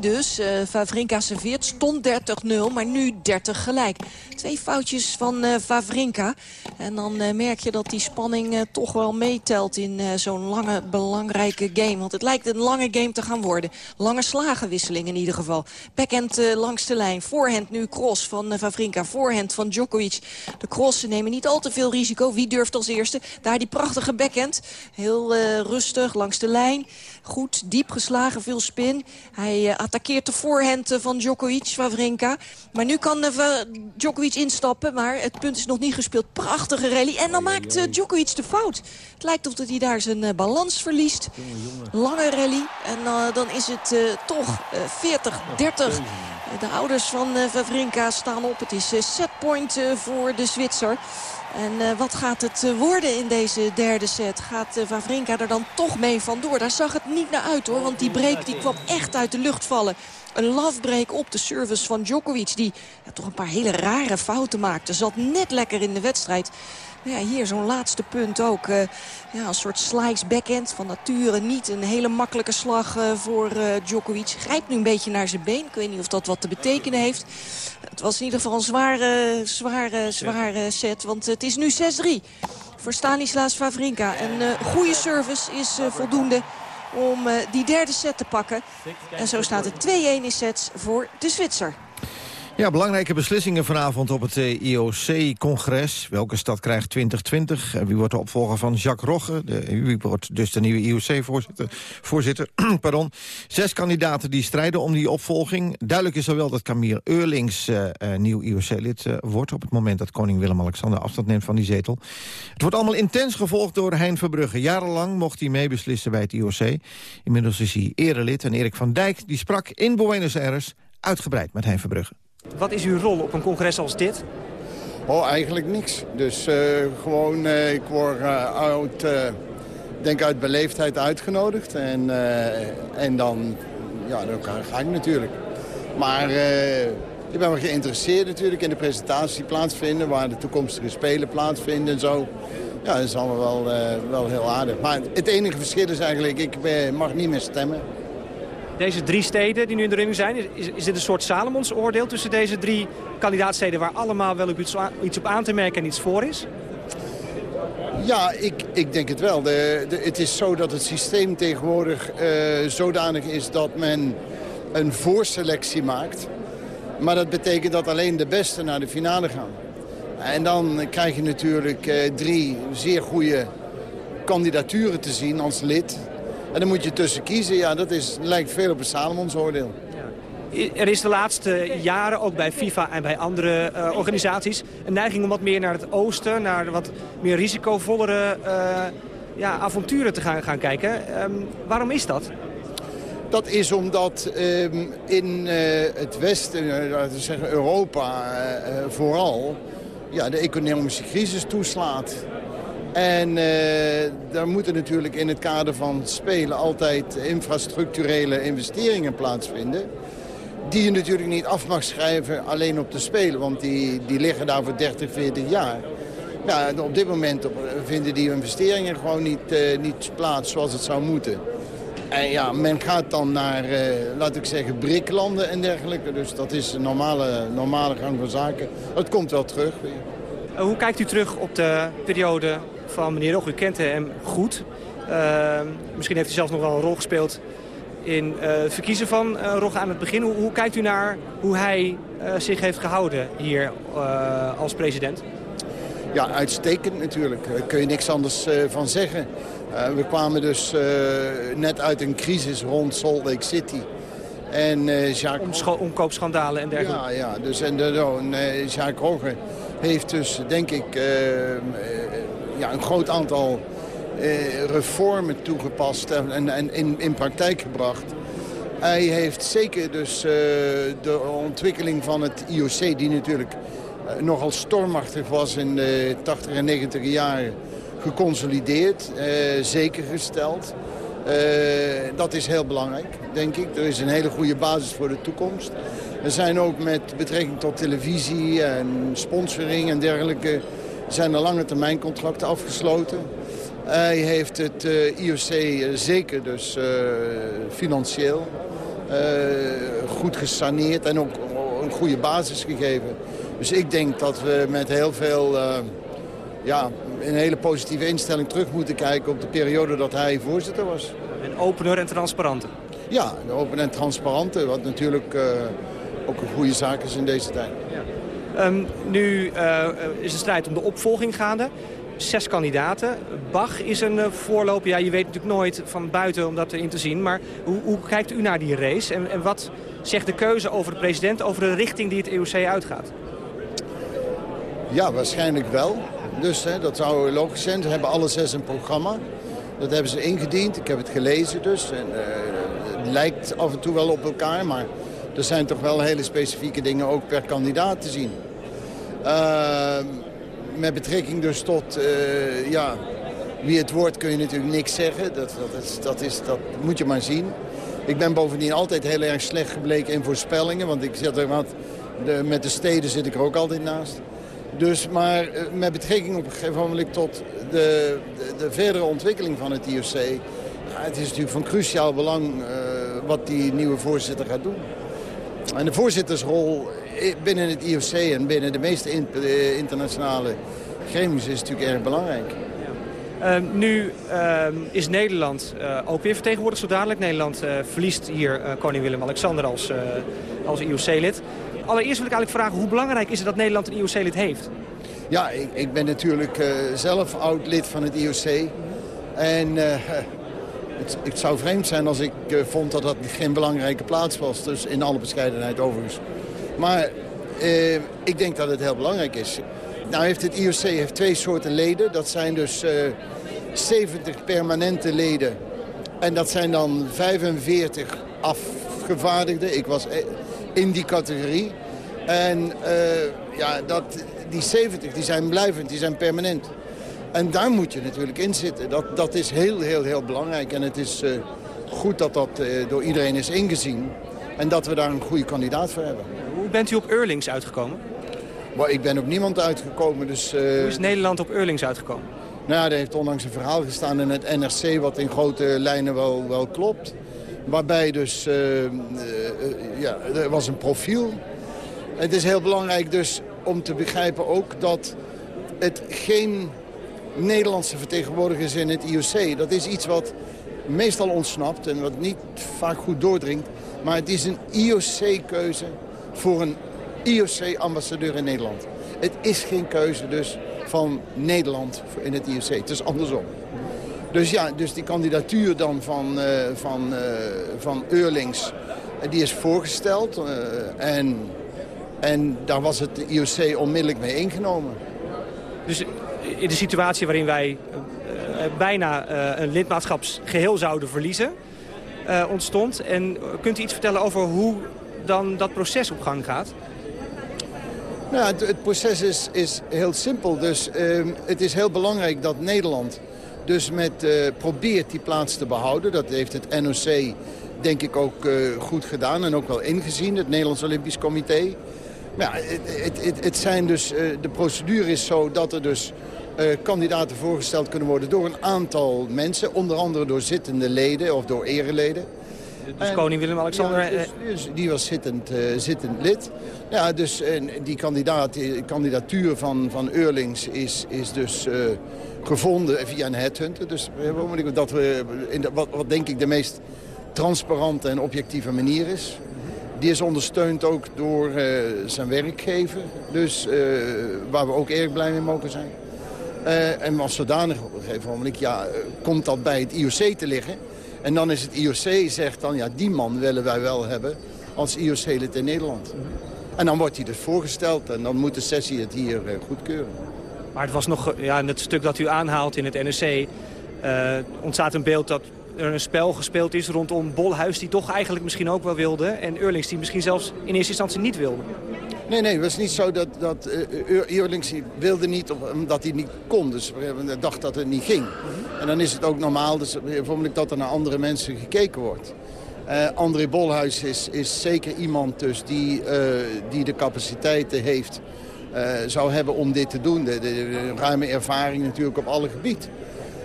dus. Uh, Vavrinka serveert. Stond 30-0, maar nu 30 gelijk. Twee foutjes van uh, Vavrinka. En dan uh, merk je dat die spanning toch wel meetelt in zo'n lange, belangrijke game. Want het lijkt een lange game te gaan worden. Lange slagenwisseling in ieder geval. Backhand langs de lijn. Voorhand nu cross van Vavrinka. Voorhand van Djokovic. De crossen nemen niet al te veel risico. Wie durft als eerste? Daar die prachtige backhand. Heel rustig langs de lijn. Goed, diep geslagen, veel spin. Hij uh, attaqueert de voorhand uh, van Djokovic, Wawrinka. Maar nu kan uh, Djokovic instappen, maar het punt is nog niet gespeeld. Prachtige rally. En dan maakt Djokovic de fout. Het lijkt of dat hij daar zijn balans verliest. Lange rally. En dan is het toch 40-30. De ouders van Wawrinka staan op. Het is setpoint voor de Zwitser. En wat gaat het worden in deze derde set? Gaat Wawrinka er dan toch mee vandoor? Daar zag het niet naar uit hoor, want die break die kwam echt uit de lucht vallen. Een lovebreak op de service van Djokovic. Die toch een paar hele rare fouten maakte. Zat net lekker in de wedstrijd. Ja, hier zo'n laatste punt ook. Uh, ja, een soort slice backhand van nature. Niet een hele makkelijke slag uh, voor uh, Djokovic. Grijpt nu een beetje naar zijn been. Ik weet niet of dat wat te betekenen heeft. Het was in ieder geval een zware, zware, zware set. Want het is nu 6-3 voor Stanislas Wawrinka. Een goede service is voldoende. om eh, die derde set te pakken. En zo staat het 2-1 in sets voor de Zwitser. Ja, belangrijke beslissingen vanavond op het eh, IOC-congres. Welke stad krijgt 2020? En wie wordt de opvolger van Jacques Rogge? De, wie wordt dus de nieuwe IOC-voorzitter? Voorzitter, pardon. Zes kandidaten die strijden om die opvolging. Duidelijk is al wel dat Camille Eurlings uh, uh, nieuw IOC-lid wordt... op het moment dat koning Willem-Alexander afstand neemt van die zetel. Het wordt allemaal intens gevolgd door Hein Verbrugge. Jarenlang mocht hij meebeslissen bij het IOC. Inmiddels is hij erelid. En Erik van Dijk die sprak in Buenos Aires uitgebreid met Hein Verbrugge. Wat is uw rol op een congres als dit? Oh, eigenlijk niks. Dus uh, gewoon, uh, ik word uh, uit, denk uit beleefdheid uitgenodigd. En, en dan, ja, dan ga ik natuurlijk. Maar ik ben wel geïnteresseerd natuurlijk in de presentatie die plaatsvinden. Waar de toekomstige spelen plaatsvinden en zo. Ja, dat is allemaal wel, wel heel aardig. Maar het enige verschil is eigenlijk, ik mag niet meer stemmen. Deze drie steden die nu in de ring zijn, is, is dit een soort Salomons oordeel tussen deze drie kandidaatsteden waar allemaal wel iets, op aan te merken en iets voor is? Ja, ik, ik denk het wel. De, het is zo dat het systeem tegenwoordig uh, zodanig is dat men een voorselectie maakt. Maar dat betekent dat alleen de beste naar de finale gaan. En dan krijg je natuurlijk uh, drie zeer goede kandidaturen te zien als lid. En dan moet je tussen kiezen. Ja, dat is, lijkt veel op een Salomons oordeel. Er is de laatste jaren, ook bij FIFA en bij andere uh, organisaties... een neiging om wat meer naar het oosten, naar wat meer risicovollere uh, ja, avonturen te gaan, gaan kijken. Um, waarom is dat? Dat is omdat um, in uh, het Westen, laten we zeggen Europa vooral... Ja, de economische crisis toeslaat. En uh, daar moeten natuurlijk in het kader van spelen altijd infrastructurele investeringen plaatsvinden. Die je natuurlijk niet af mag schrijven alleen op de spelen, want die, die liggen daar voor 30, 40 jaar. Ja, op dit moment vinden die investeringen gewoon niet, uh, niet plaats zoals het zou moeten. En ja, men gaat dan naar, uh, laat ik zeggen, briklanden en dergelijke. Dus dat is een normale, normale gang van zaken. Het komt wel terug. Hoe kijkt u terug op de periode van meneer Rog. U kent hem goed. Uh, misschien heeft hij zelfs nog wel een rol gespeeld in uh, het verkiezen van uh, Rog aan het begin. Hoe, hoe, kijkt u naar hoe hij uh, zich heeft gehouden hier als president? Ja, uitstekend natuurlijk. Daar kun je niks anders van zeggen. we kwamen dus net uit een crisis rond Salt Lake City. En, Jacques... Om omkoopschandalen en dergelijke. Ja, ja dus en, de, Jacques Rogge heeft dus, denk ik, ja, een groot aantal eh, reformen toegepast en, en in, in praktijk gebracht. Hij heeft zeker dus uh, de ontwikkeling van het IOC, die natuurlijk uh, nogal stormachtig was in de 80 en 90 jaren, geconsolideerd, zeker gesteld. dat is heel belangrijk, denk ik. Er is een hele goede basis voor de toekomst. Er zijn ook met betrekking tot televisie en sponsoring en dergelijke zijn er lange termijn contracten afgesloten. Hij heeft het uh, IOC uh, zeker dus uh, financieel goed gesaneerd en ook een goede basis gegeven. Dus ik denk dat we met heel veel, ja, een hele positieve instelling terug moeten kijken op de periode dat hij voorzitter was. En opener en transparanter. Ja, open en transparante, wat natuurlijk ook een goede zaak is in deze tijd. Ja. Um, nu uh, is de strijd om de opvolging gaande. Zes kandidaten. Bach is een uh, voorloper. Ja, je weet natuurlijk nooit van buiten om dat in te zien. Maar hoe, hoe kijkt u naar die race? En, wat zegt de keuze over de president, over de richting die het EOC uitgaat? Ja, waarschijnlijk wel. Dus hè, dat zou logisch zijn. Ze hebben alle zes een programma. Dat hebben ze ingediend. Ik heb het gelezen dus. En, uh, het lijkt af en toe wel op elkaar, maar er zijn toch wel hele specifieke dingen ook per kandidaat te zien. Uh, met betrekking dus tot uh, ja, wie het wordt kun je natuurlijk niks zeggen. Dat, dat, is, dat, is, dat moet je maar zien. Ik ben bovendien altijd heel erg slecht gebleken in voorspellingen. Want ik zit er wat, de, met de steden zit ik er ook altijd naast. Dus, maar uh, met betrekking op een gegeven moment tot de, de, de verdere ontwikkeling van het IOC... Het is natuurlijk van cruciaal belang uh, wat die nieuwe voorzitter gaat doen. En de voorzittersrol binnen het IOC en binnen de meeste internationale gremiums is natuurlijk erg belangrijk. Uh, nu uh, is Nederland uh, ook weer vertegenwoordigd zo dadelijk. Nederland verliest hier koning Willem-Alexander als, als IOC-lid. Allereerst wil ik eigenlijk vragen, hoe belangrijk is het dat Nederland een IOC-lid heeft? Ja, ik, ik ben natuurlijk zelf oud lid van het IOC. En het, het, zou vreemd zijn als ik vond dat dat geen belangrijke plaats was. Dus in alle bescheidenheid overigens. Maar ik denk dat het heel belangrijk is. Nou heeft het IOC heeft twee soorten leden. Dat zijn dus uh, 70 permanente leden. En dat zijn dan 45 afgevaardigden. Ik was in die categorie. En ja, dat, die 70 die zijn blijvend, die zijn permanent. En daar moet je natuurlijk in zitten. Dat, dat is heel, heel, heel belangrijk. En het is uh, goed dat dat uh, door iedereen is ingezien. En dat we daar een goede kandidaat voor hebben. Hoe bent u op Eurlings uitgekomen? Maar ik ben op niemand uitgekomen. Dus, uh... Hoe is Nederland op Eurlings uitgekomen? Nou ja, er heeft onlangs een verhaal gestaan in het NRC... wat in grote lijnen wel, wel klopt. Waarbij dus, ja, er was een profiel. Het is heel belangrijk dus om te begrijpen ook dat het geen Nederlandse vertegenwoordiger is in het IOC. Dat is iets wat meestal ontsnapt en wat niet vaak goed doordringt. Maar het is een IOC-keuze voor een IOC-ambassadeur in Nederland. Het is geen keuze dus van Nederland in het IOC. Het is andersom. Dus ja, dus die kandidatuur dan van, uh, van, uh, van Eurlings, die is voorgesteld. En, en daar was het IOC onmiddellijk mee ingenomen. Dus in de situatie waarin wij bijna een lidmaatschapsgeheel zouden verliezen... ontstond. En kunt u iets vertellen over hoe dan dat proces op gang gaat? Nou, het, het, proces is, is heel simpel. Dus uh, het is heel belangrijk dat Nederland dus met, probeert die plaats te behouden. Dat heeft het NOC denk ik ook goed gedaan en ook wel ingezien, het Nederlands Olympisch Comité. Ja, het, het, het zijn dus, uh, de procedure is zo dat er dus kandidaten voorgesteld kunnen worden door een aantal mensen. Onder andere door zittende leden of door ereleden. Dus koning Willem-Alexander... Ja, dus, dus die was zittend, uh, zittend lid. Ja, dus uh, die, kandidaat, kandidatuur van, van Eurlings is, is dus gevonden via een headhunter. Dus dat we, in de, wat, wat denk ik de meest transparante en objectieve manier is. Die is ondersteund ook door zijn werkgever. Dus waar we ook erg blij mee mogen zijn. en als zodanig op een gegeven ja, komt dat bij het IOC te liggen... En dan is het IOC zegt dan, ja, die man willen wij wel hebben als IOC-lid in Nederland. En dan wordt hij dus voorgesteld en dan moet de sessie het hier goedkeuren. Maar het was nog, ja, in het stuk dat u aanhaalt in het NRC... Ontstaat een beeld dat er een spel gespeeld is rondom Bolhuis... die toch eigenlijk misschien ook wel wilde... en Eurlings die misschien zelfs in eerste instantie niet wilde. Nee, nee, het was niet zo dat, dat uh, Eurlings wilde niet omdat hij niet kon. Dus we dacht dat het niet ging. En dan is het ook normaal dus, dat er naar andere mensen gekeken wordt. Uh, André Bolhuis is, is zeker iemand dus die, uh, die de capaciteiten heeft, zou hebben om dit te doen. De, de, de, ruime ervaring natuurlijk op alle gebieden.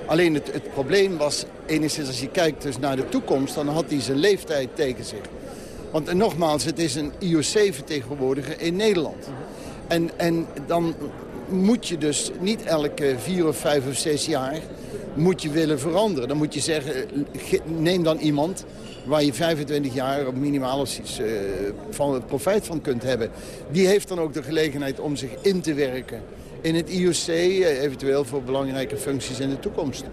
Alleen het, het probleem was, enigszins als je kijkt dus naar de toekomst... dan had hij zijn leeftijd tegen zich. Want nogmaals, het is een IOC-vertegenwoordiger in Nederland. En, en dan moet je dus niet elke vier of vijf of zes jaar moet je willen veranderen. Dan moet je zeggen, neem dan iemand waar je 25 jaar op minimaal of iets uh, van het profijt van kunt hebben. Die heeft dan ook de gelegenheid om zich in te werken in het IOC, uh, eventueel voor belangrijke functies in de toekomst.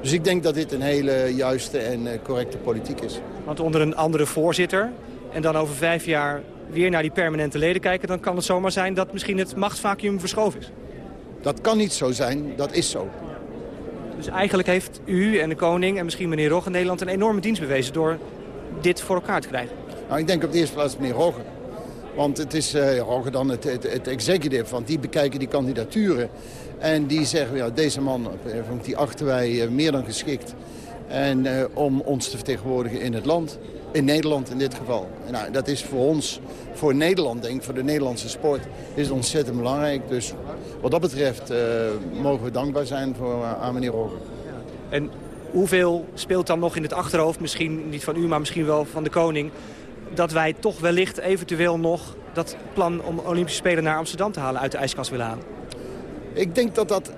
Dus ik denk dat dit een hele juiste en uh, correcte politiek is. Want onder een andere voorzitter en dan over vijf jaar weer naar die permanente leden kijken... dan kan het zomaar zijn dat misschien het machtsvacuum verschoven is. Dat kan niet zo zijn, dat is zo. Dus eigenlijk heeft u en de koning en misschien meneer Rogge Nederland een enorme dienst bewezen door dit voor elkaar te krijgen. Nou, ik denk op de eerste plaats meneer Rogge. Want het is uh, Rogge dan het, het, executive, want die bekijken die kandidaturen. En die zeggen, ja, deze man, eh, die achten wij uh, meer dan geschikt. En uh, om ons te vertegenwoordigen in het land. In Nederland in dit geval. Nou, dat is voor ons, voor Nederland denk ik, voor de Nederlandse sport, is het ontzettend belangrijk. Dus wat dat betreft mogen we dankbaar zijn voor, aan meneer Roger. En hoeveel speelt dan nog in het achterhoofd, misschien niet van u, maar misschien wel van de koning... dat wij toch wellicht eventueel nog dat plan om Olympische Spelen naar Amsterdam te halen uit de ijskast willen halen? Ik denk dat dat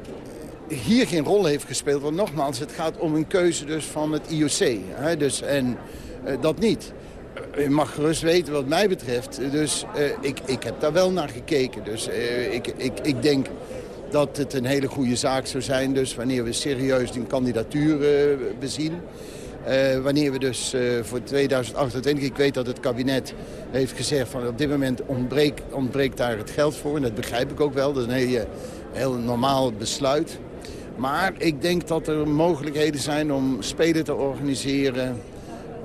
hier geen rol heeft gespeeld. Want nogmaals, het gaat om een keuze dus van het IOC. Hè, dus, en dat niet. U mag gerust weten wat mij betreft. Dus ik, ik heb daar wel naar gekeken. Dus ik, ik, ik denk dat het een hele goede zaak zou zijn. Dus wanneer we serieus die kandidatuur bezien. Uh, wanneer we dus uh, voor 2028, ik weet dat het kabinet heeft gezegd... van op dit moment ontbreekt, ontbreekt daar het geld voor. En dat begrijp ik ook wel. Dat is een heel, normaal besluit. Maar ik denk dat er mogelijkheden zijn om spelen te organiseren...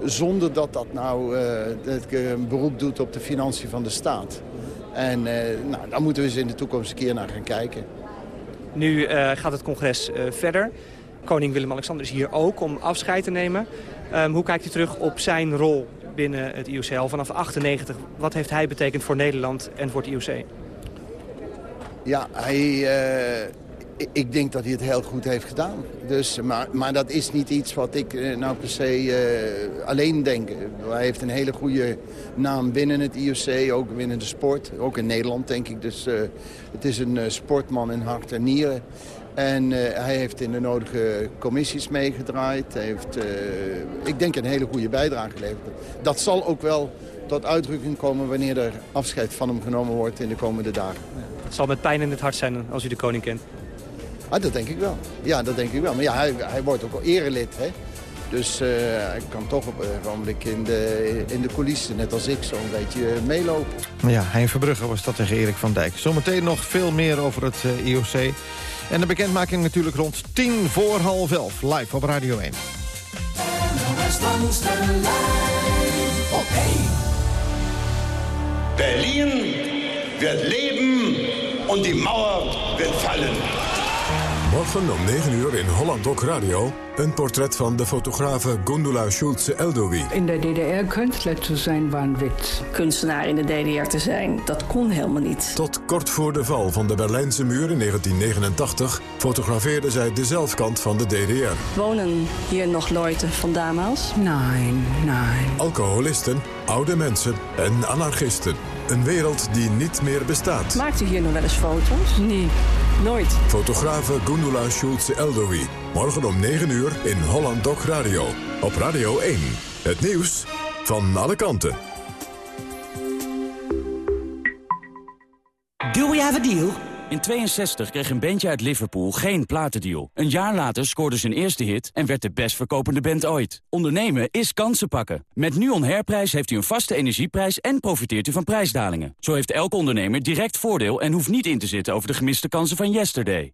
zonder dat dat nou uh, een beroep doet op de financiën van de staat. En nou, daar moeten we eens in de toekomst een keer naar gaan kijken. Nu gaat het congres verder. Koning Willem-Alexander is hier ook om afscheid te nemen. Um, hoe kijkt u terug op zijn rol binnen het IOC vanaf 98? Wat heeft hij betekend voor Nederland en voor het IOC? Ja, hij, uh, ik denk dat hij het heel goed heeft gedaan. Dus, maar, maar dat is niet iets wat ik uh, nou per se uh, alleen denk. Hij heeft een hele goede naam binnen het IOC, ook binnen de sport. Ook in Nederland, denk ik. Dus het is een sportman in hart en nieren. En uh, hij heeft in de nodige commissies meegedraaid. Hij heeft, uh, ik denk, een hele goede bijdrage geleverd. Dat zal ook wel tot uitdrukking komen wanneer er afscheid van hem genomen wordt in de komende dagen. het zal met pijn in het hart zijn als u de koning kent. Ah, dat denk ik wel. Ja, dat denk ik wel. Maar ja, hij, hij wordt ook al erelid, hè. Dus uh, hij kan toch op een ogenblik in de, in de coulissen, net als ik, zo'n beetje meelopen. Ja, Hein Verbrugge was dat tegen Erik van Dijk. Zometeen nog veel meer over het IOC. En de bekendmaking natuurlijk rond tien voor half elf. Live op Radio 1. Berlin wird leben und die Mauer wird fallen. Morgen om 9 uur in Holland Doc Radio... een portret van de fotografe Gundula Schulze-Eldowi. In de DDR kunstler te zijn was een wit. Kunstenaar in de DDR te zijn, dat kon helemaal niet. Tot kort voor de val van de Berlijnse muur in 1989... fotografeerde zij de zelfkant van de DDR. Wonen hier nog Leute van damals? Nee, nee. Alcoholisten, oude mensen en anarchisten. Een wereld die niet meer bestaat. Maakt u hier nog wel eens foto's? Nee. Nooit. Fotografe Gundula Schulze-Eldowi. Morgen om 9 uur in Holland Doc Radio. Op Radio 1. Het nieuws van alle kanten. Do we have a deal? In 62 kreeg een bandje uit Liverpool geen platendeal. Een jaar later scoorde zijn eerste hit en werd de best verkopende band ooit. Ondernemen is kansen pakken. Met NUON Herprijs heeft u een vaste energieprijs en profiteert u van prijsdalingen. Zo heeft elke ondernemer direct voordeel en hoeft niet in te zitten over de gemiste kansen van yesterday.